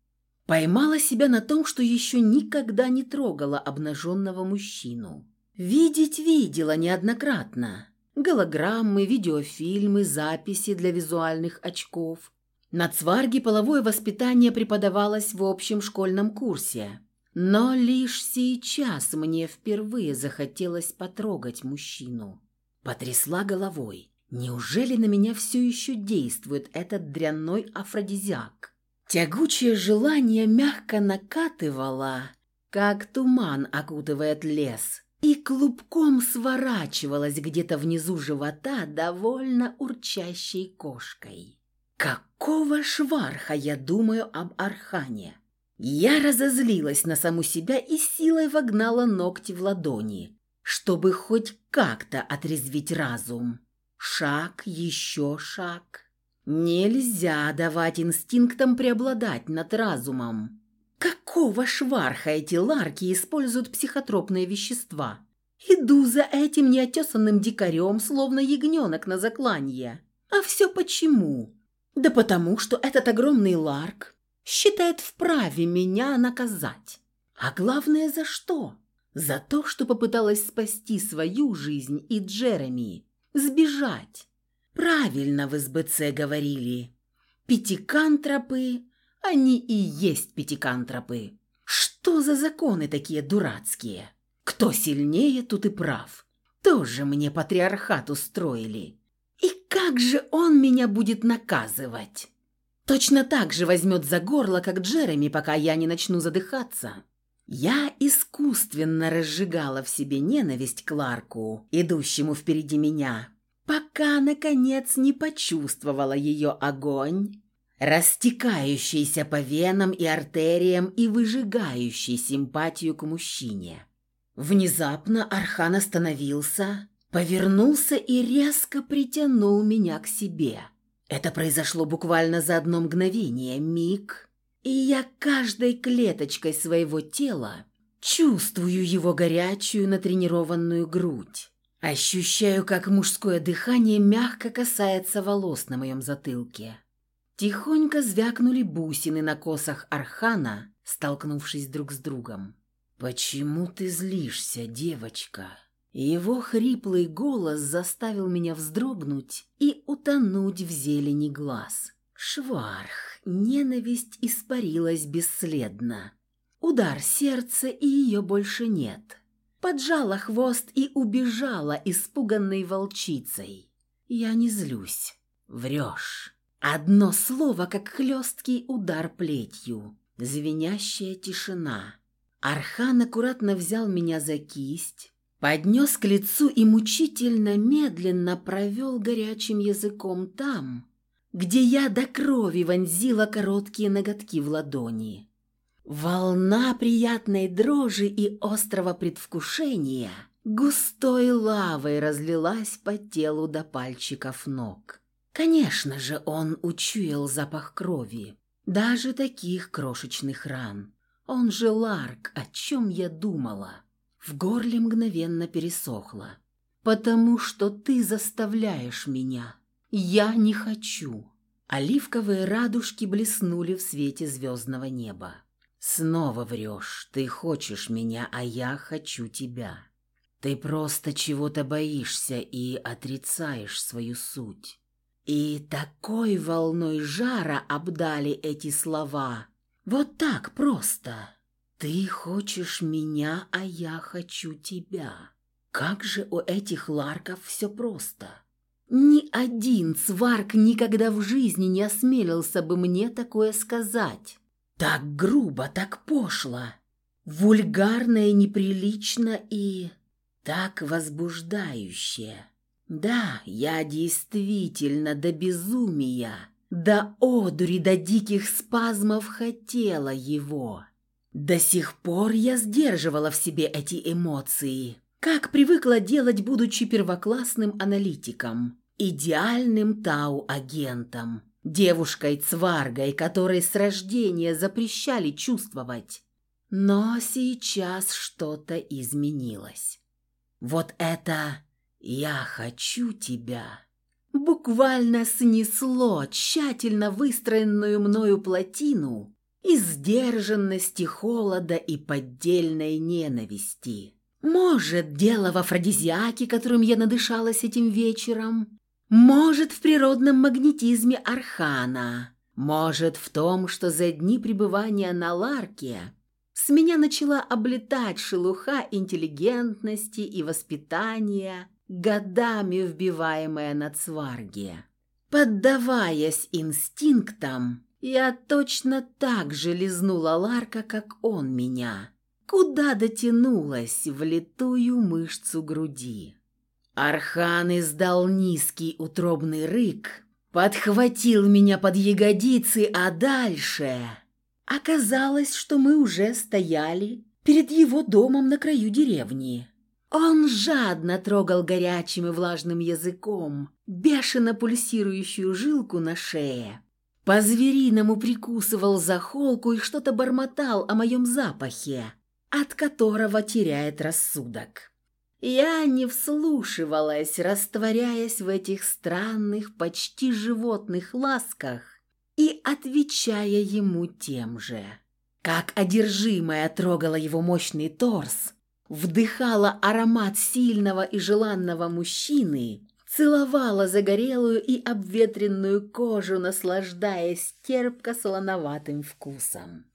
Поймала себя на том, что еще никогда не трогала обнаженного мужчину. Видеть видела неоднократно. Голограммы, видеофильмы, записи для визуальных очков. На цварге половое воспитание преподавалось в общем школьном курсе. Но лишь сейчас мне впервые захотелось потрогать мужчину. Потрясла головой. Неужели на меня все еще действует этот дрянной афродизиак? Тягучее желание мягко накатывало, как туман окутывает лес, и клубком сворачивалось где-то внизу живота довольно урчащей кошкой. Какого шварха я думаю об Архане? Я разозлилась на саму себя и силой вогнала ногти в ладони, чтобы хоть как-то отрезвить разум. Шаг, еще шаг. Нельзя давать инстинктам преобладать над разумом. Какого шварха эти ларки используют психотропные вещества? Иду за этим неотесанным дикарем, словно ягненок на закланье. А все почему? Да потому, что этот огромный ларк считает вправе меня наказать. А главное, за что? За то, что попыталась спасти свою жизнь и Джереми, сбежать. Правильно в СБЦ говорили. Пятикантропы, они и есть пятикантропы. Что за законы такие дурацкие? Кто сильнее, тут и прав. Тоже мне патриархат устроили. И как же он меня будет наказывать? Точно так же возьмет за горло, как Джереми, пока я не начну задыхаться. Я искусственно разжигала в себе ненависть к Ларку, идущему впереди меня, пока, наконец, не почувствовала ее огонь, растекающийся по венам и артериям и выжигающий симпатию к мужчине. Внезапно Архан остановился, повернулся и резко притянул меня к себе. Это произошло буквально за одно мгновение, миг, и я каждой клеточкой своего тела чувствую его горячую натренированную грудь. Ощущаю, как мужское дыхание мягко касается волос на моем затылке. Тихонько звякнули бусины на косах Архана, столкнувшись друг с другом. «Почему ты злишься, девочка?» Его хриплый голос заставил меня вздрогнуть и утонуть в зелени глаз. Шварх, ненависть испарилась бесследно. Удар сердца, и ее больше нет. Поджала хвост и убежала испуганной волчицей. Я не злюсь. Врешь. Одно слово, как хлесткий удар плетью. Звенящая тишина. Архан аккуратно взял меня за кисть, поднес к лицу и мучительно медленно провел горячим языком там, где я до крови вонзила короткие ноготки в ладони. Волна приятной дрожи и острого предвкушения густой лавой разлилась по телу до пальчиков ног. Конечно же, он учуял запах крови, даже таких крошечных ран. Он же Ларк, о чем я думала. В горле мгновенно пересохло. «Потому что ты заставляешь меня. Я не хочу». Оливковые радужки блеснули в свете звездного неба. «Снова врешь. Ты хочешь меня, а я хочу тебя. Ты просто чего-то боишься и отрицаешь свою суть. И такой волной жара обдали эти слова. Вот так просто. Ты хочешь меня, а я хочу тебя. Как же у этих ларков все просто. Ни один сварк никогда в жизни не осмелился бы мне такое сказать. Так грубо, так пошло, вульгарно и неприлично и так возбуждающе. Да, я действительно до безумия, до одури, до диких спазмов хотела его. До сих пор я сдерживала в себе эти эмоции, как привыкла делать, будучи первоклассным аналитиком, идеальным тау-агентом, девушкой-цваргой, которой с рождения запрещали чувствовать. Но сейчас что-то изменилось. Вот это «Я хочу тебя» буквально снесло тщательно выстроенную мною плотину из сдержанности, холода и поддельной ненависти. Может, дело в афродизиаке, которым я надышалась этим вечером, может, в природном магнетизме Архана, может, в том, что за дни пребывания на Ларке с меня начала облетать шелуха интеллигентности и воспитания – годами вбиваемая на цварге. Поддаваясь инстинктам, я точно так же лизнула Ларка, как он меня, куда дотянулась в литую мышцу груди. Архан издал низкий утробный рык, подхватил меня под ягодицы, а дальше... Оказалось, что мы уже стояли перед его домом на краю деревни. Он жадно трогал горячим и влажным языком бешено пульсирующую жилку на шее. По-звериному прикусывал за холку и что-то бормотал о моем запахе, от которого теряет рассудок. Я не вслушивалась, растворяясь в этих странных, почти животных ласках и отвечая ему тем же. Как одержимая трогала его мощный торс, вдыхала аромат сильного и желанного мужчины, целовала загорелую и обветренную кожу, наслаждаясь терпко-солоноватым вкусом.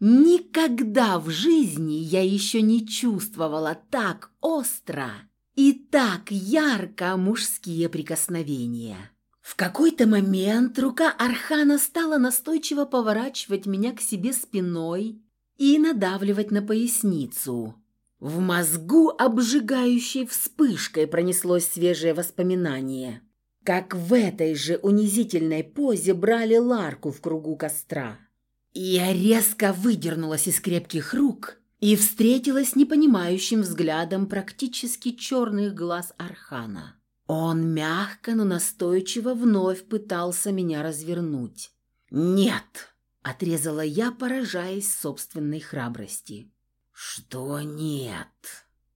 Никогда в жизни я еще не чувствовала так остро и так ярко мужские прикосновения. В какой-то момент рука Архана стала настойчиво поворачивать меня к себе спиной и надавливать на поясницу – в мозгу обжигающей вспышкой пронеслось свежее воспоминание. как в этой же унизительной позе брали Ларку в кругу костра. Я резко выдернулась из крепких рук и встретилась непонимающим взглядом практически черных глаз Архана. Он мягко, но настойчиво вновь пытался меня развернуть. «Нет!» – отрезала я, поражаясь собственной храбрости. «Что нет?»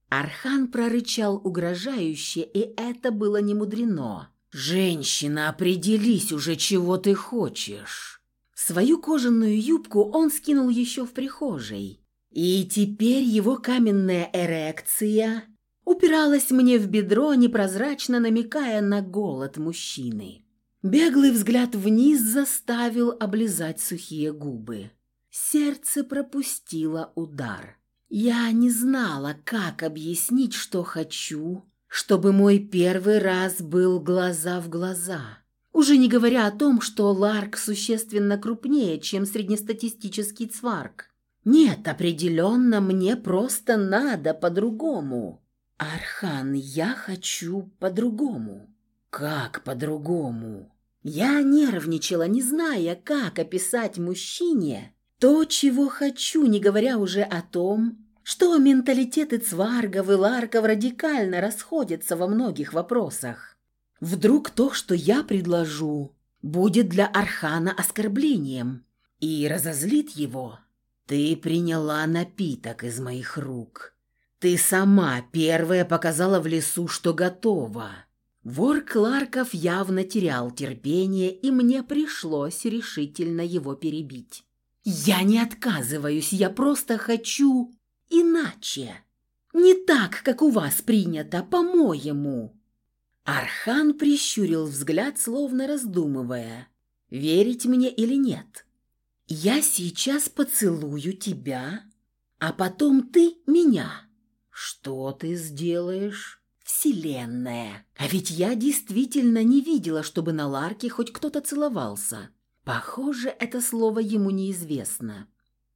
Архан прорычал угрожающе, и это было немудрено. «Женщина, определись уже, чего ты хочешь!» Свою кожаную юбку он скинул еще в прихожей. И теперь его каменная эрекция упиралась мне в бедро, непрозрачно намекая на голод мужчины. Беглый взгляд вниз заставил облизать сухие губы. Сердце пропустило удар. Я не знала, как объяснить, что хочу, чтобы мой первый раз был глаза в глаза. Уже не говоря о том, что Ларк существенно крупнее, чем среднестатистический цварк. Нет, определенно, мне просто надо по-другому. Архан, я хочу по-другому. Как по-другому? Я нервничала, не зная, как описать мужчине то, чего хочу, не говоря уже о том, что менталитеты цваргов и ларков радикально расходятся во многих вопросах. Вдруг то, что я предложу, будет для Архана оскорблением и разозлит его. Ты приняла напиток из моих рук. Ты сама первая показала в лесу, что готова. Вор Кларков явно терял терпение, и мне пришлось решительно его перебить. Я не отказываюсь, я просто хочу иначе. Не так, как у вас принято, по-моему. Архан прищурил взгляд, словно раздумывая, верить мне или нет. «Я сейчас поцелую тебя, а потом ты меня». «Что ты сделаешь?» «Вселенная! А ведь я действительно не видела, чтобы на Ларке хоть кто-то целовался. Похоже, это слово ему неизвестно.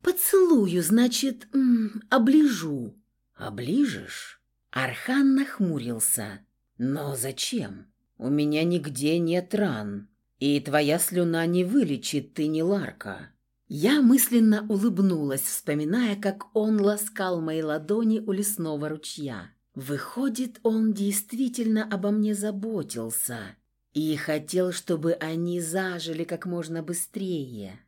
Поцелую, значит, м -м, оближу». «Оближешь?» Архан нахмурился. «Но зачем? У меня нигде нет ран, и твоя слюна не вылечит, ты не Ларка». Я мысленно улыбнулась, вспоминая, как он ласкал мои ладони у лесного ручья. Выходит, он действительно обо мне заботился и хотел, чтобы они зажили как можно быстрее.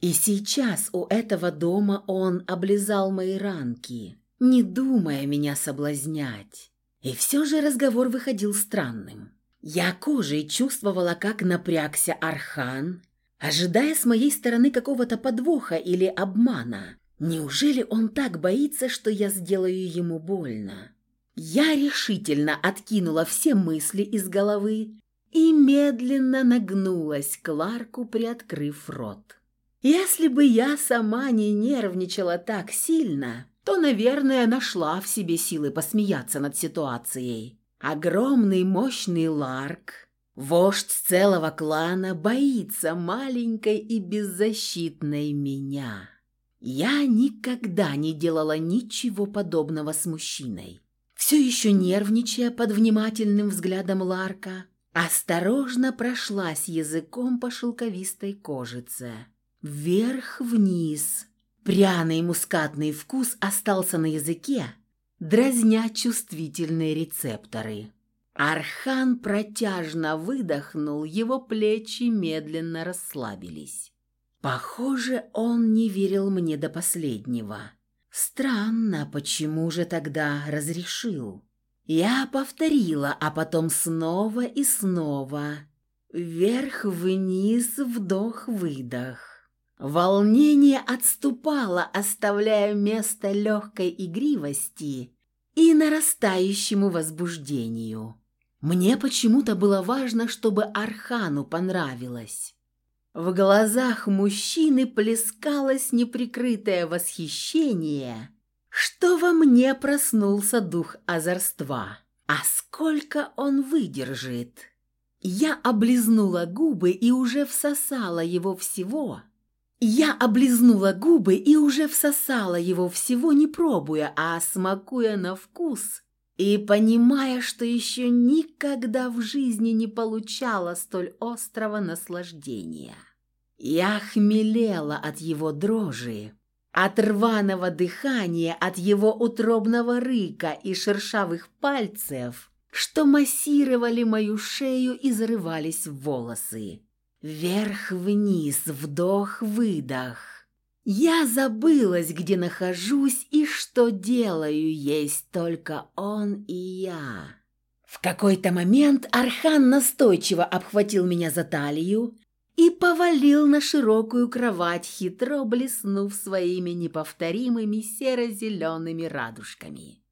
И сейчас у этого дома он облизал мои ранки, не думая меня соблазнять. И все же разговор выходил странным. Я кожей чувствовала, как напрягся Архан, ожидая с моей стороны какого-то подвоха или обмана. Неужели он так боится, что я сделаю ему больно? Я решительно откинула все мысли из головы и медленно нагнулась к Ларку, приоткрыв рот. Если бы я сама не нервничала так сильно, то, наверное, нашла в себе силы посмеяться над ситуацией. Огромный мощный Ларк Вождь целого клана боится маленькой и беззащитной меня. Я никогда не делала ничего подобного с мужчиной. Все еще нервничая под внимательным взглядом Ларка, осторожно прошлась языком по шелковистой кожице. Вверх-вниз. Пряный мускатный вкус остался на языке, дразня чувствительные рецепторы. Архан протяжно выдохнул, его плечи медленно расслабились. Похоже, он не верил мне до последнего. Странно, почему же тогда разрешил? Я повторила, а потом снова и снова. Вверх-вниз, вдох-выдох. Волнение отступало, оставляя место легкой игривости и нарастающему возбуждению. Мне почему-то было важно, чтобы Архану понравилось. В глазах мужчины плескалось неприкрытое восхищение, что во мне проснулся дух озорства. А сколько он выдержит? Я облизнула губы и уже всосала его всего. Я облизнула губы и уже всосала его всего, не пробуя, а смакуя на вкус и понимая, что еще никогда в жизни не получала столь острого наслаждения. Я хмелела от его дрожи, от рваного дыхания, от его утробного рыка и шершавых пальцев, что массировали мою шею и зарывались в волосы. Вверх-вниз, вдох-выдох. Я забылась, где нахожусь и что делаю, есть только он и я. В какой-то момент Архан настойчиво обхватил меня за талию и повалил на широкую кровать, хитро блеснув своими неповторимыми серо-зелеными радужками.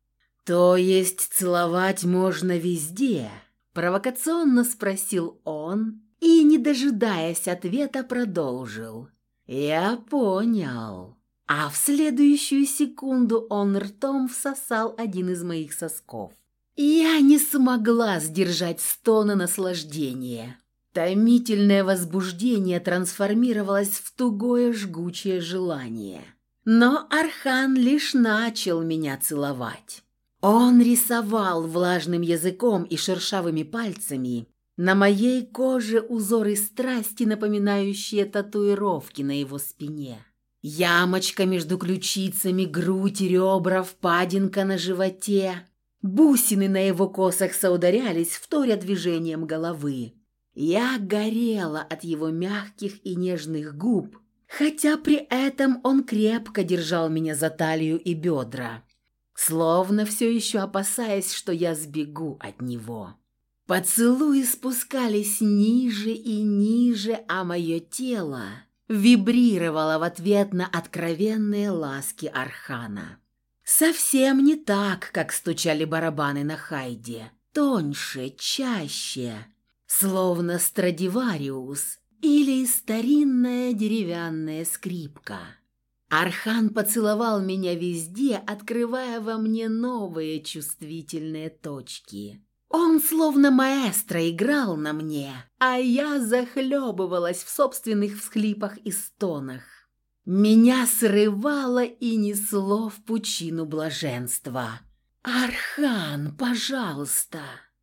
«То есть целовать можно везде?» – провокационно спросил он и, не дожидаясь ответа, продолжил. «Я понял». А в следующую секунду он ртом всосал один из моих сосков. Я не смогла сдержать стона наслаждения. Томительное возбуждение трансформировалось в тугое жгучее желание. Но Архан лишь начал меня целовать. Он рисовал влажным языком и шершавыми пальцами на моей коже узоры страсти, напоминающие татуировки на его спине. Ямочка между ключицами, грудь, ребра, впадинка на животе. Бусины на его косах соударялись, вторя движением головы. Я горела от его мягких и нежных губ, хотя при этом он крепко держал меня за талию и бедра, словно все еще опасаясь, что я сбегу от него. Поцелуи спускались ниже и ниже, а мое тело вибрировало в ответ на откровенные ласки Архана. Совсем не так, как стучали барабаны на Хайде. Тоньше, чаще, словно Страдивариус или старинная деревянная скрипка. Архан поцеловал меня везде, открывая во мне новые чувствительные точки. Он словно маэстро играл на мне, а я захлебывалась в собственных всхлипах и стонах. Меня срывало и несло в пучину блаженства. «Архан, пожалуйста!»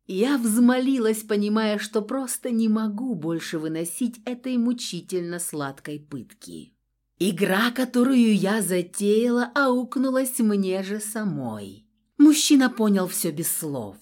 Я взмолилась, понимая, что просто не могу больше выносить этой мучительно сладкой пытки. Игра, которую я затеяла, аукнулась мне же самой. Мужчина понял все без слов.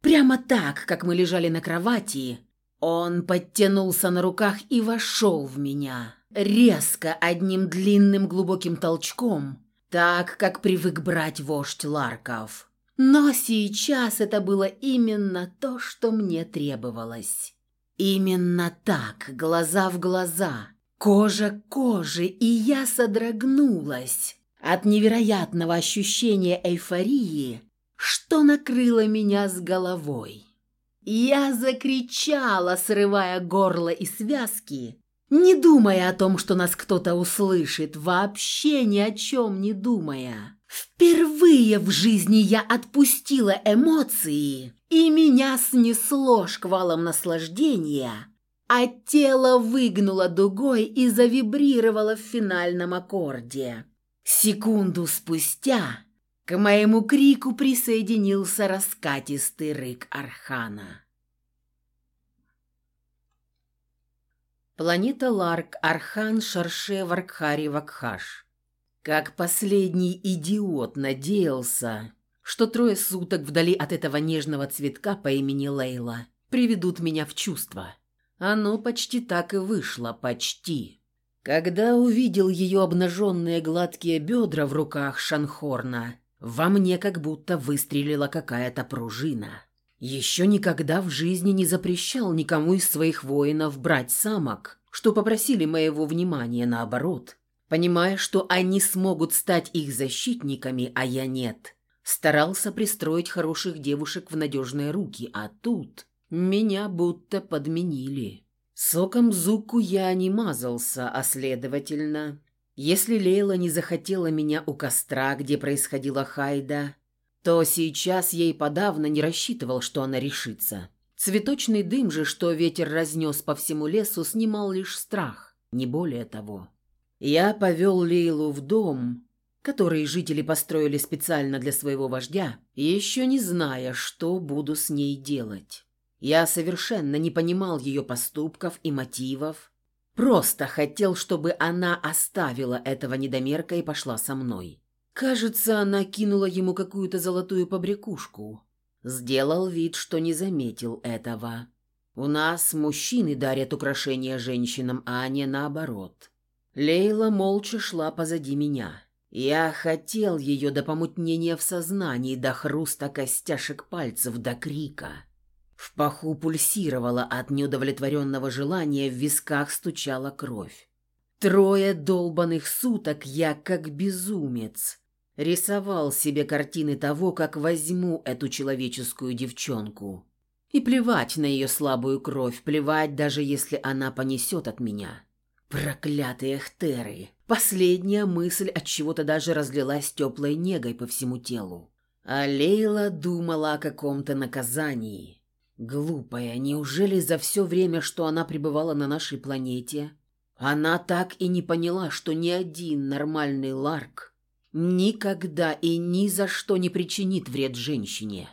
Прямо так, как мы лежали на кровати, он подтянулся на руках и вошел в меня. Резко, одним длинным глубоким толчком, так, как привык брать вождь Ларков. Но сейчас это было именно то, что мне требовалось. Именно так, глаза в глаза, кожа к коже, и я содрогнулась от невероятного ощущения эйфории, что накрыло меня с головой. Я закричала, срывая горло и связки, не думая о том, что нас кто-то услышит, вообще ни о чем не думая. Впервые в жизни я отпустила эмоции, и меня снесло шквалом наслаждения, а тело выгнуло дугой и завибрировало в финальном аккорде. Секунду спустя к моему крику присоединился раскатистый рык Архана. Планета Ларк, Архан, Шарше, Варкхари, Вакхаш. Как последний идиот надеялся, что трое суток вдали от этого нежного цветка по имени Лейла приведут меня в чувство. Оно почти так и вышло, почти. Когда увидел ее обнаженные гладкие бедра в руках Шанхорна, во мне как будто выстрелила какая-то пружина. Еще никогда в жизни не запрещал никому из своих воинов брать самок, что попросили моего внимания наоборот – понимая, что они смогут стать их защитниками, а я нет. Старался пристроить хороших девушек в надежные руки, а тут меня будто подменили. Соком Зуку я не мазался, а следовательно, если Лейла не захотела меня у костра, где происходила Хайда, то сейчас ей подавно не рассчитывал, что она решится. Цветочный дым же, что ветер разнес по всему лесу, снимал лишь страх, не более того. Я повел Лейлу в дом, который жители построили специально для своего вождя, еще не зная, что буду с ней делать. Я совершенно не понимал ее поступков и мотивов, просто хотел, чтобы она оставила этого недомерка и пошла со мной. Кажется, она кинула ему какую-то золотую побрякушку. Сделал вид, что не заметил этого. У нас мужчины дарят украшения женщинам, а не наоборот. Лейла молча шла позади меня. Я хотел ее до помутнения в сознании, до хруста костяшек пальцев, до крика. В паху пульсировало от неудовлетворенного желания, в висках стучала кровь. Трое долбанных суток я, как безумец, рисовал себе картины того, как возьму эту человеческую девчонку. И плевать на ее слабую кровь, плевать, даже если она понесет от меня. Проклятые хтеры! Последняя мысль от чего-то даже разлилась теплой негой по всему телу. А Лейла думала о каком-то наказании. Глупая, неужели за все время, что она пребывала на нашей планете, она так и не поняла, что ни один нормальный Ларк никогда и ни за что не причинит вред женщине?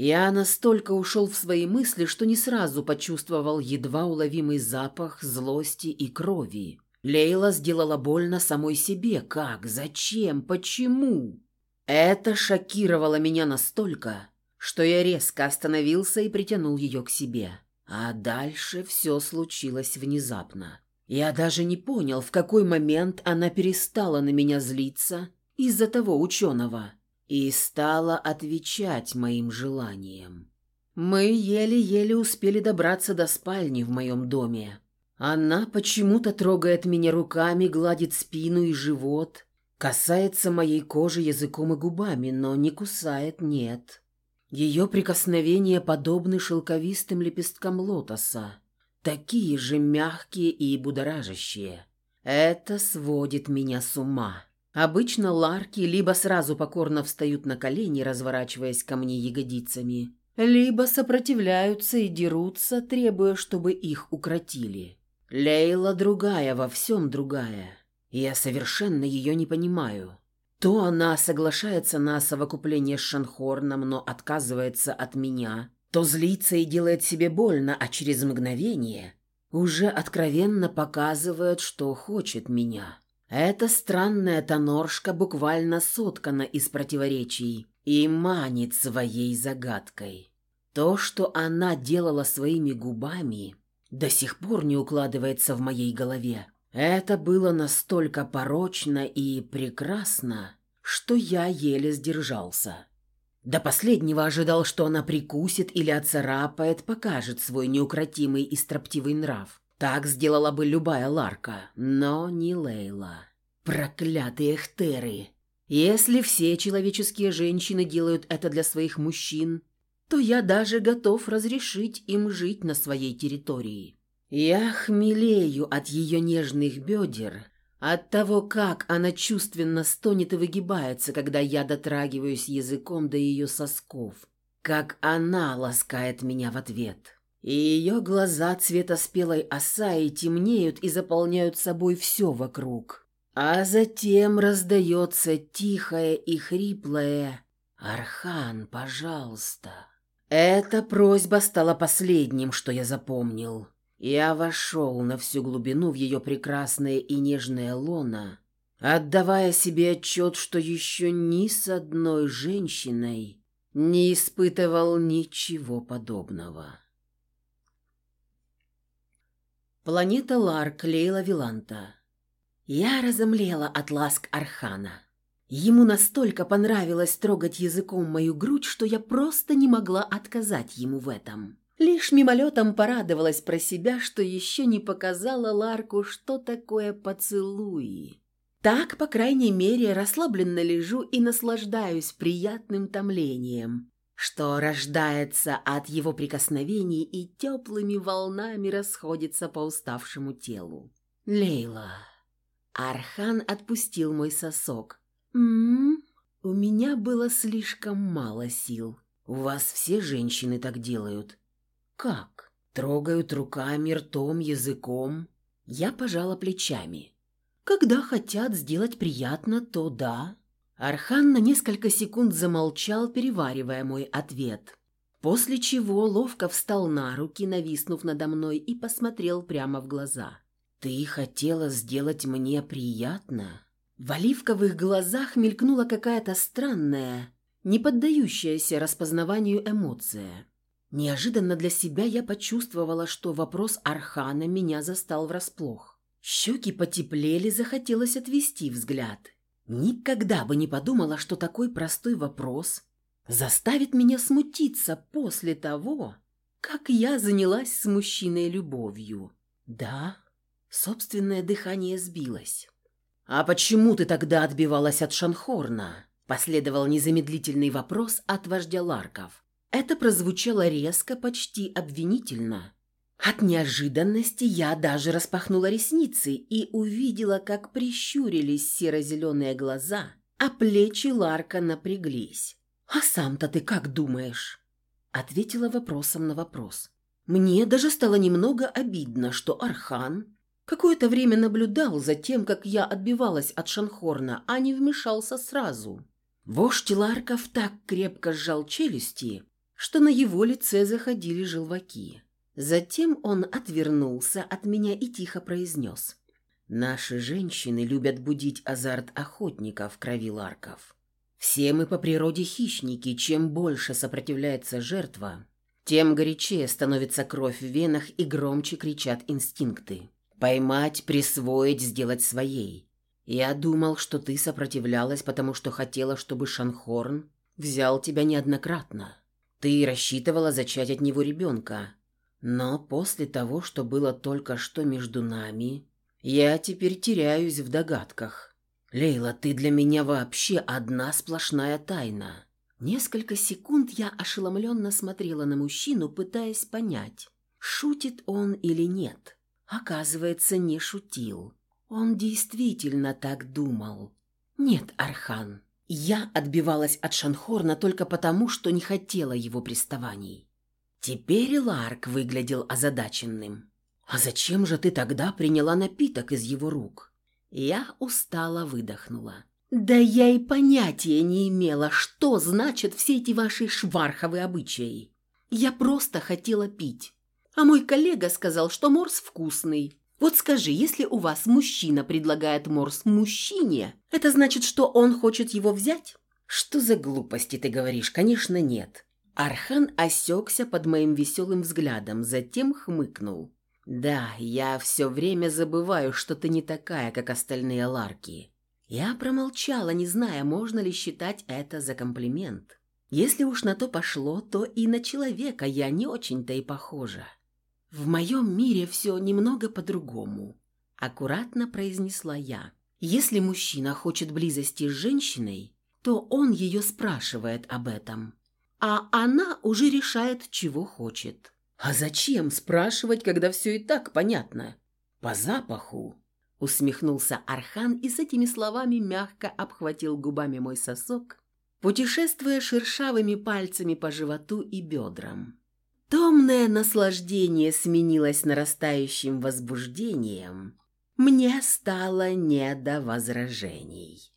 Я настолько ушел в свои мысли, что не сразу почувствовал едва уловимый запах злости и крови. Лейла сделала больно самой себе. Как? Зачем? Почему? Это шокировало меня настолько, что я резко остановился и притянул ее к себе. А дальше все случилось внезапно. Я даже не понял, в какой момент она перестала на меня злиться из-за того ученого и стала отвечать моим желаниям. Мы еле-еле успели добраться до спальни в моем доме. Она почему-то трогает меня руками, гладит спину и живот, касается моей кожи языком и губами, но не кусает, нет. Ее прикосновения подобны шелковистым лепесткам лотоса, такие же мягкие и будоражащие. Это сводит меня с ума. Обычно ларки либо сразу покорно встают на колени, разворачиваясь ко мне ягодицами, либо сопротивляются и дерутся, требуя, чтобы их укротили. Лейла другая, во всем другая. Я совершенно ее не понимаю. То она соглашается на совокупление с Шанхорном, но отказывается от меня, то злится и делает себе больно, а через мгновение уже откровенно показывает, что хочет меня. Эта странная тоноршка буквально соткана из противоречий и манит своей загадкой. То, что она делала своими губами, до сих пор не укладывается в моей голове. Это было настолько порочно и прекрасно, что я еле сдержался. До последнего ожидал, что она прикусит или оцарапает, покажет свой неукротимый и строптивый нрав. Так сделала бы любая Ларка, но не Лейла. Проклятые хтеры! Если все человеческие женщины делают это для своих мужчин, то я даже готов разрешить им жить на своей территории. Я хмелею от ее нежных бедер, от того, как она чувственно стонет и выгибается, когда я дотрагиваюсь языком до ее сосков, как она ласкает меня в ответ и ее глаза цвета спелой осаи темнеют и заполняют собой все вокруг. А затем раздается тихое и хриплое «Архан, пожалуйста». Эта просьба стала последним, что я запомнил. Я вошел на всю глубину в ее прекрасное и нежное лоно, отдавая себе отчет, что еще ни с одной женщиной не испытывал ничего подобного. Планета Ларк Лейла Виланта. Я разомлела от ласк Архана. Ему настолько понравилось трогать языком мою грудь, что я просто не могла отказать ему в этом. Лишь мимолетом порадовалась про себя, что еще не показала Ларку, что такое поцелуи. Так, по крайней мере, расслабленно лежу и наслаждаюсь приятным томлением, что рождается от его прикосновений и теплыми волнами расходится по уставшему телу. «Лейла». Архан отпустил мой сосок. «М-м-м, у меня было слишком мало сил. У вас все женщины так делают». «Как? Трогают руками, ртом, языком?» Я пожала плечами. «Когда хотят сделать приятно, то да. Архан на несколько секунд замолчал, переваривая мой ответ. После чего ловко встал на руки, нависнув надо мной, и посмотрел прямо в глаза. «Ты хотела сделать мне приятно?» В оливковых глазах мелькнула какая-то странная, не поддающаяся распознаванию эмоция. Неожиданно для себя я почувствовала, что вопрос Архана меня застал врасплох. Щеки потеплели, захотелось отвести взгляд. Никогда бы не подумала, что такой простой вопрос заставит меня смутиться после того, как я занялась с мужчиной любовью. Да, собственное дыхание сбилось. «А почему ты тогда отбивалась от Шанхорна?» Последовал незамедлительный вопрос от вождя Ларков. Это прозвучало резко, почти обвинительно. От неожиданности я даже распахнула ресницы и увидела, как прищурились серо-зеленые глаза, а плечи Ларка напряглись. «А сам-то ты как думаешь?» Ответила вопросом на вопрос. Мне даже стало немного обидно, что Архан какое-то время наблюдал за тем, как я отбивалась от Шанхорна, а не вмешался сразу. Вождь Ларков так крепко сжал челюсти, что на его лице заходили желваки. Затем он отвернулся от меня и тихо произнес. «Наши женщины любят будить азарт охотника в. Все мы по природе хищники, чем больше сопротивляется жертва, тем горячее становится кровь в венах и громче кричат инстинкты. Поймать, присвоить, сделать своей. Я думал, что ты сопротивлялась, потому что хотела, чтобы Шанхорн взял тебя неоднократно. Ты рассчитывала зачать от него ребенка. Но после того, что было только что между нами, я теперь теряюсь в догадках. «Лейла, ты для меня вообще одна сплошная тайна». Несколько секунд я ошеломленно смотрела на мужчину, пытаясь понять, шутит он или нет. Оказывается, не шутил. Он действительно так думал. «Нет, Архан, я отбивалась от Шанхорна только потому, что не хотела его приставаний». Теперь Ларк выглядел озадаченным. «А зачем же ты тогда приняла напиток из его рук?» Я устало выдохнула. «Да я и понятия не имела, что значат все эти ваши шварховые обычаи. Я просто хотела пить. А мой коллега сказал, что морс вкусный. Вот скажи, если у вас мужчина предлагает морс мужчине, это значит, что он хочет его взять?» «Что за глупости ты говоришь? Конечно, нет». Архан осекся под моим веселым взглядом, затем хмыкнул. «Да, я все время забываю, что ты не такая, как остальные ларки». Я промолчала, не зная, можно ли считать это за комплимент. Если уж на то пошло, то и на человека я не очень-то и похожа. «В моем мире все немного по-другому», – аккуратно произнесла я. «Если мужчина хочет близости с женщиной, то он ее спрашивает об этом, а она уже решает, чего хочет». «А зачем спрашивать, когда все и так понятно? По запаху!» Усмехнулся Архан и с этими словами мягко обхватил губами мой сосок, путешествуя шершавыми пальцами по животу и бедрам. Томное наслаждение сменилось нарастающим возбуждением. Мне стало не до возражений.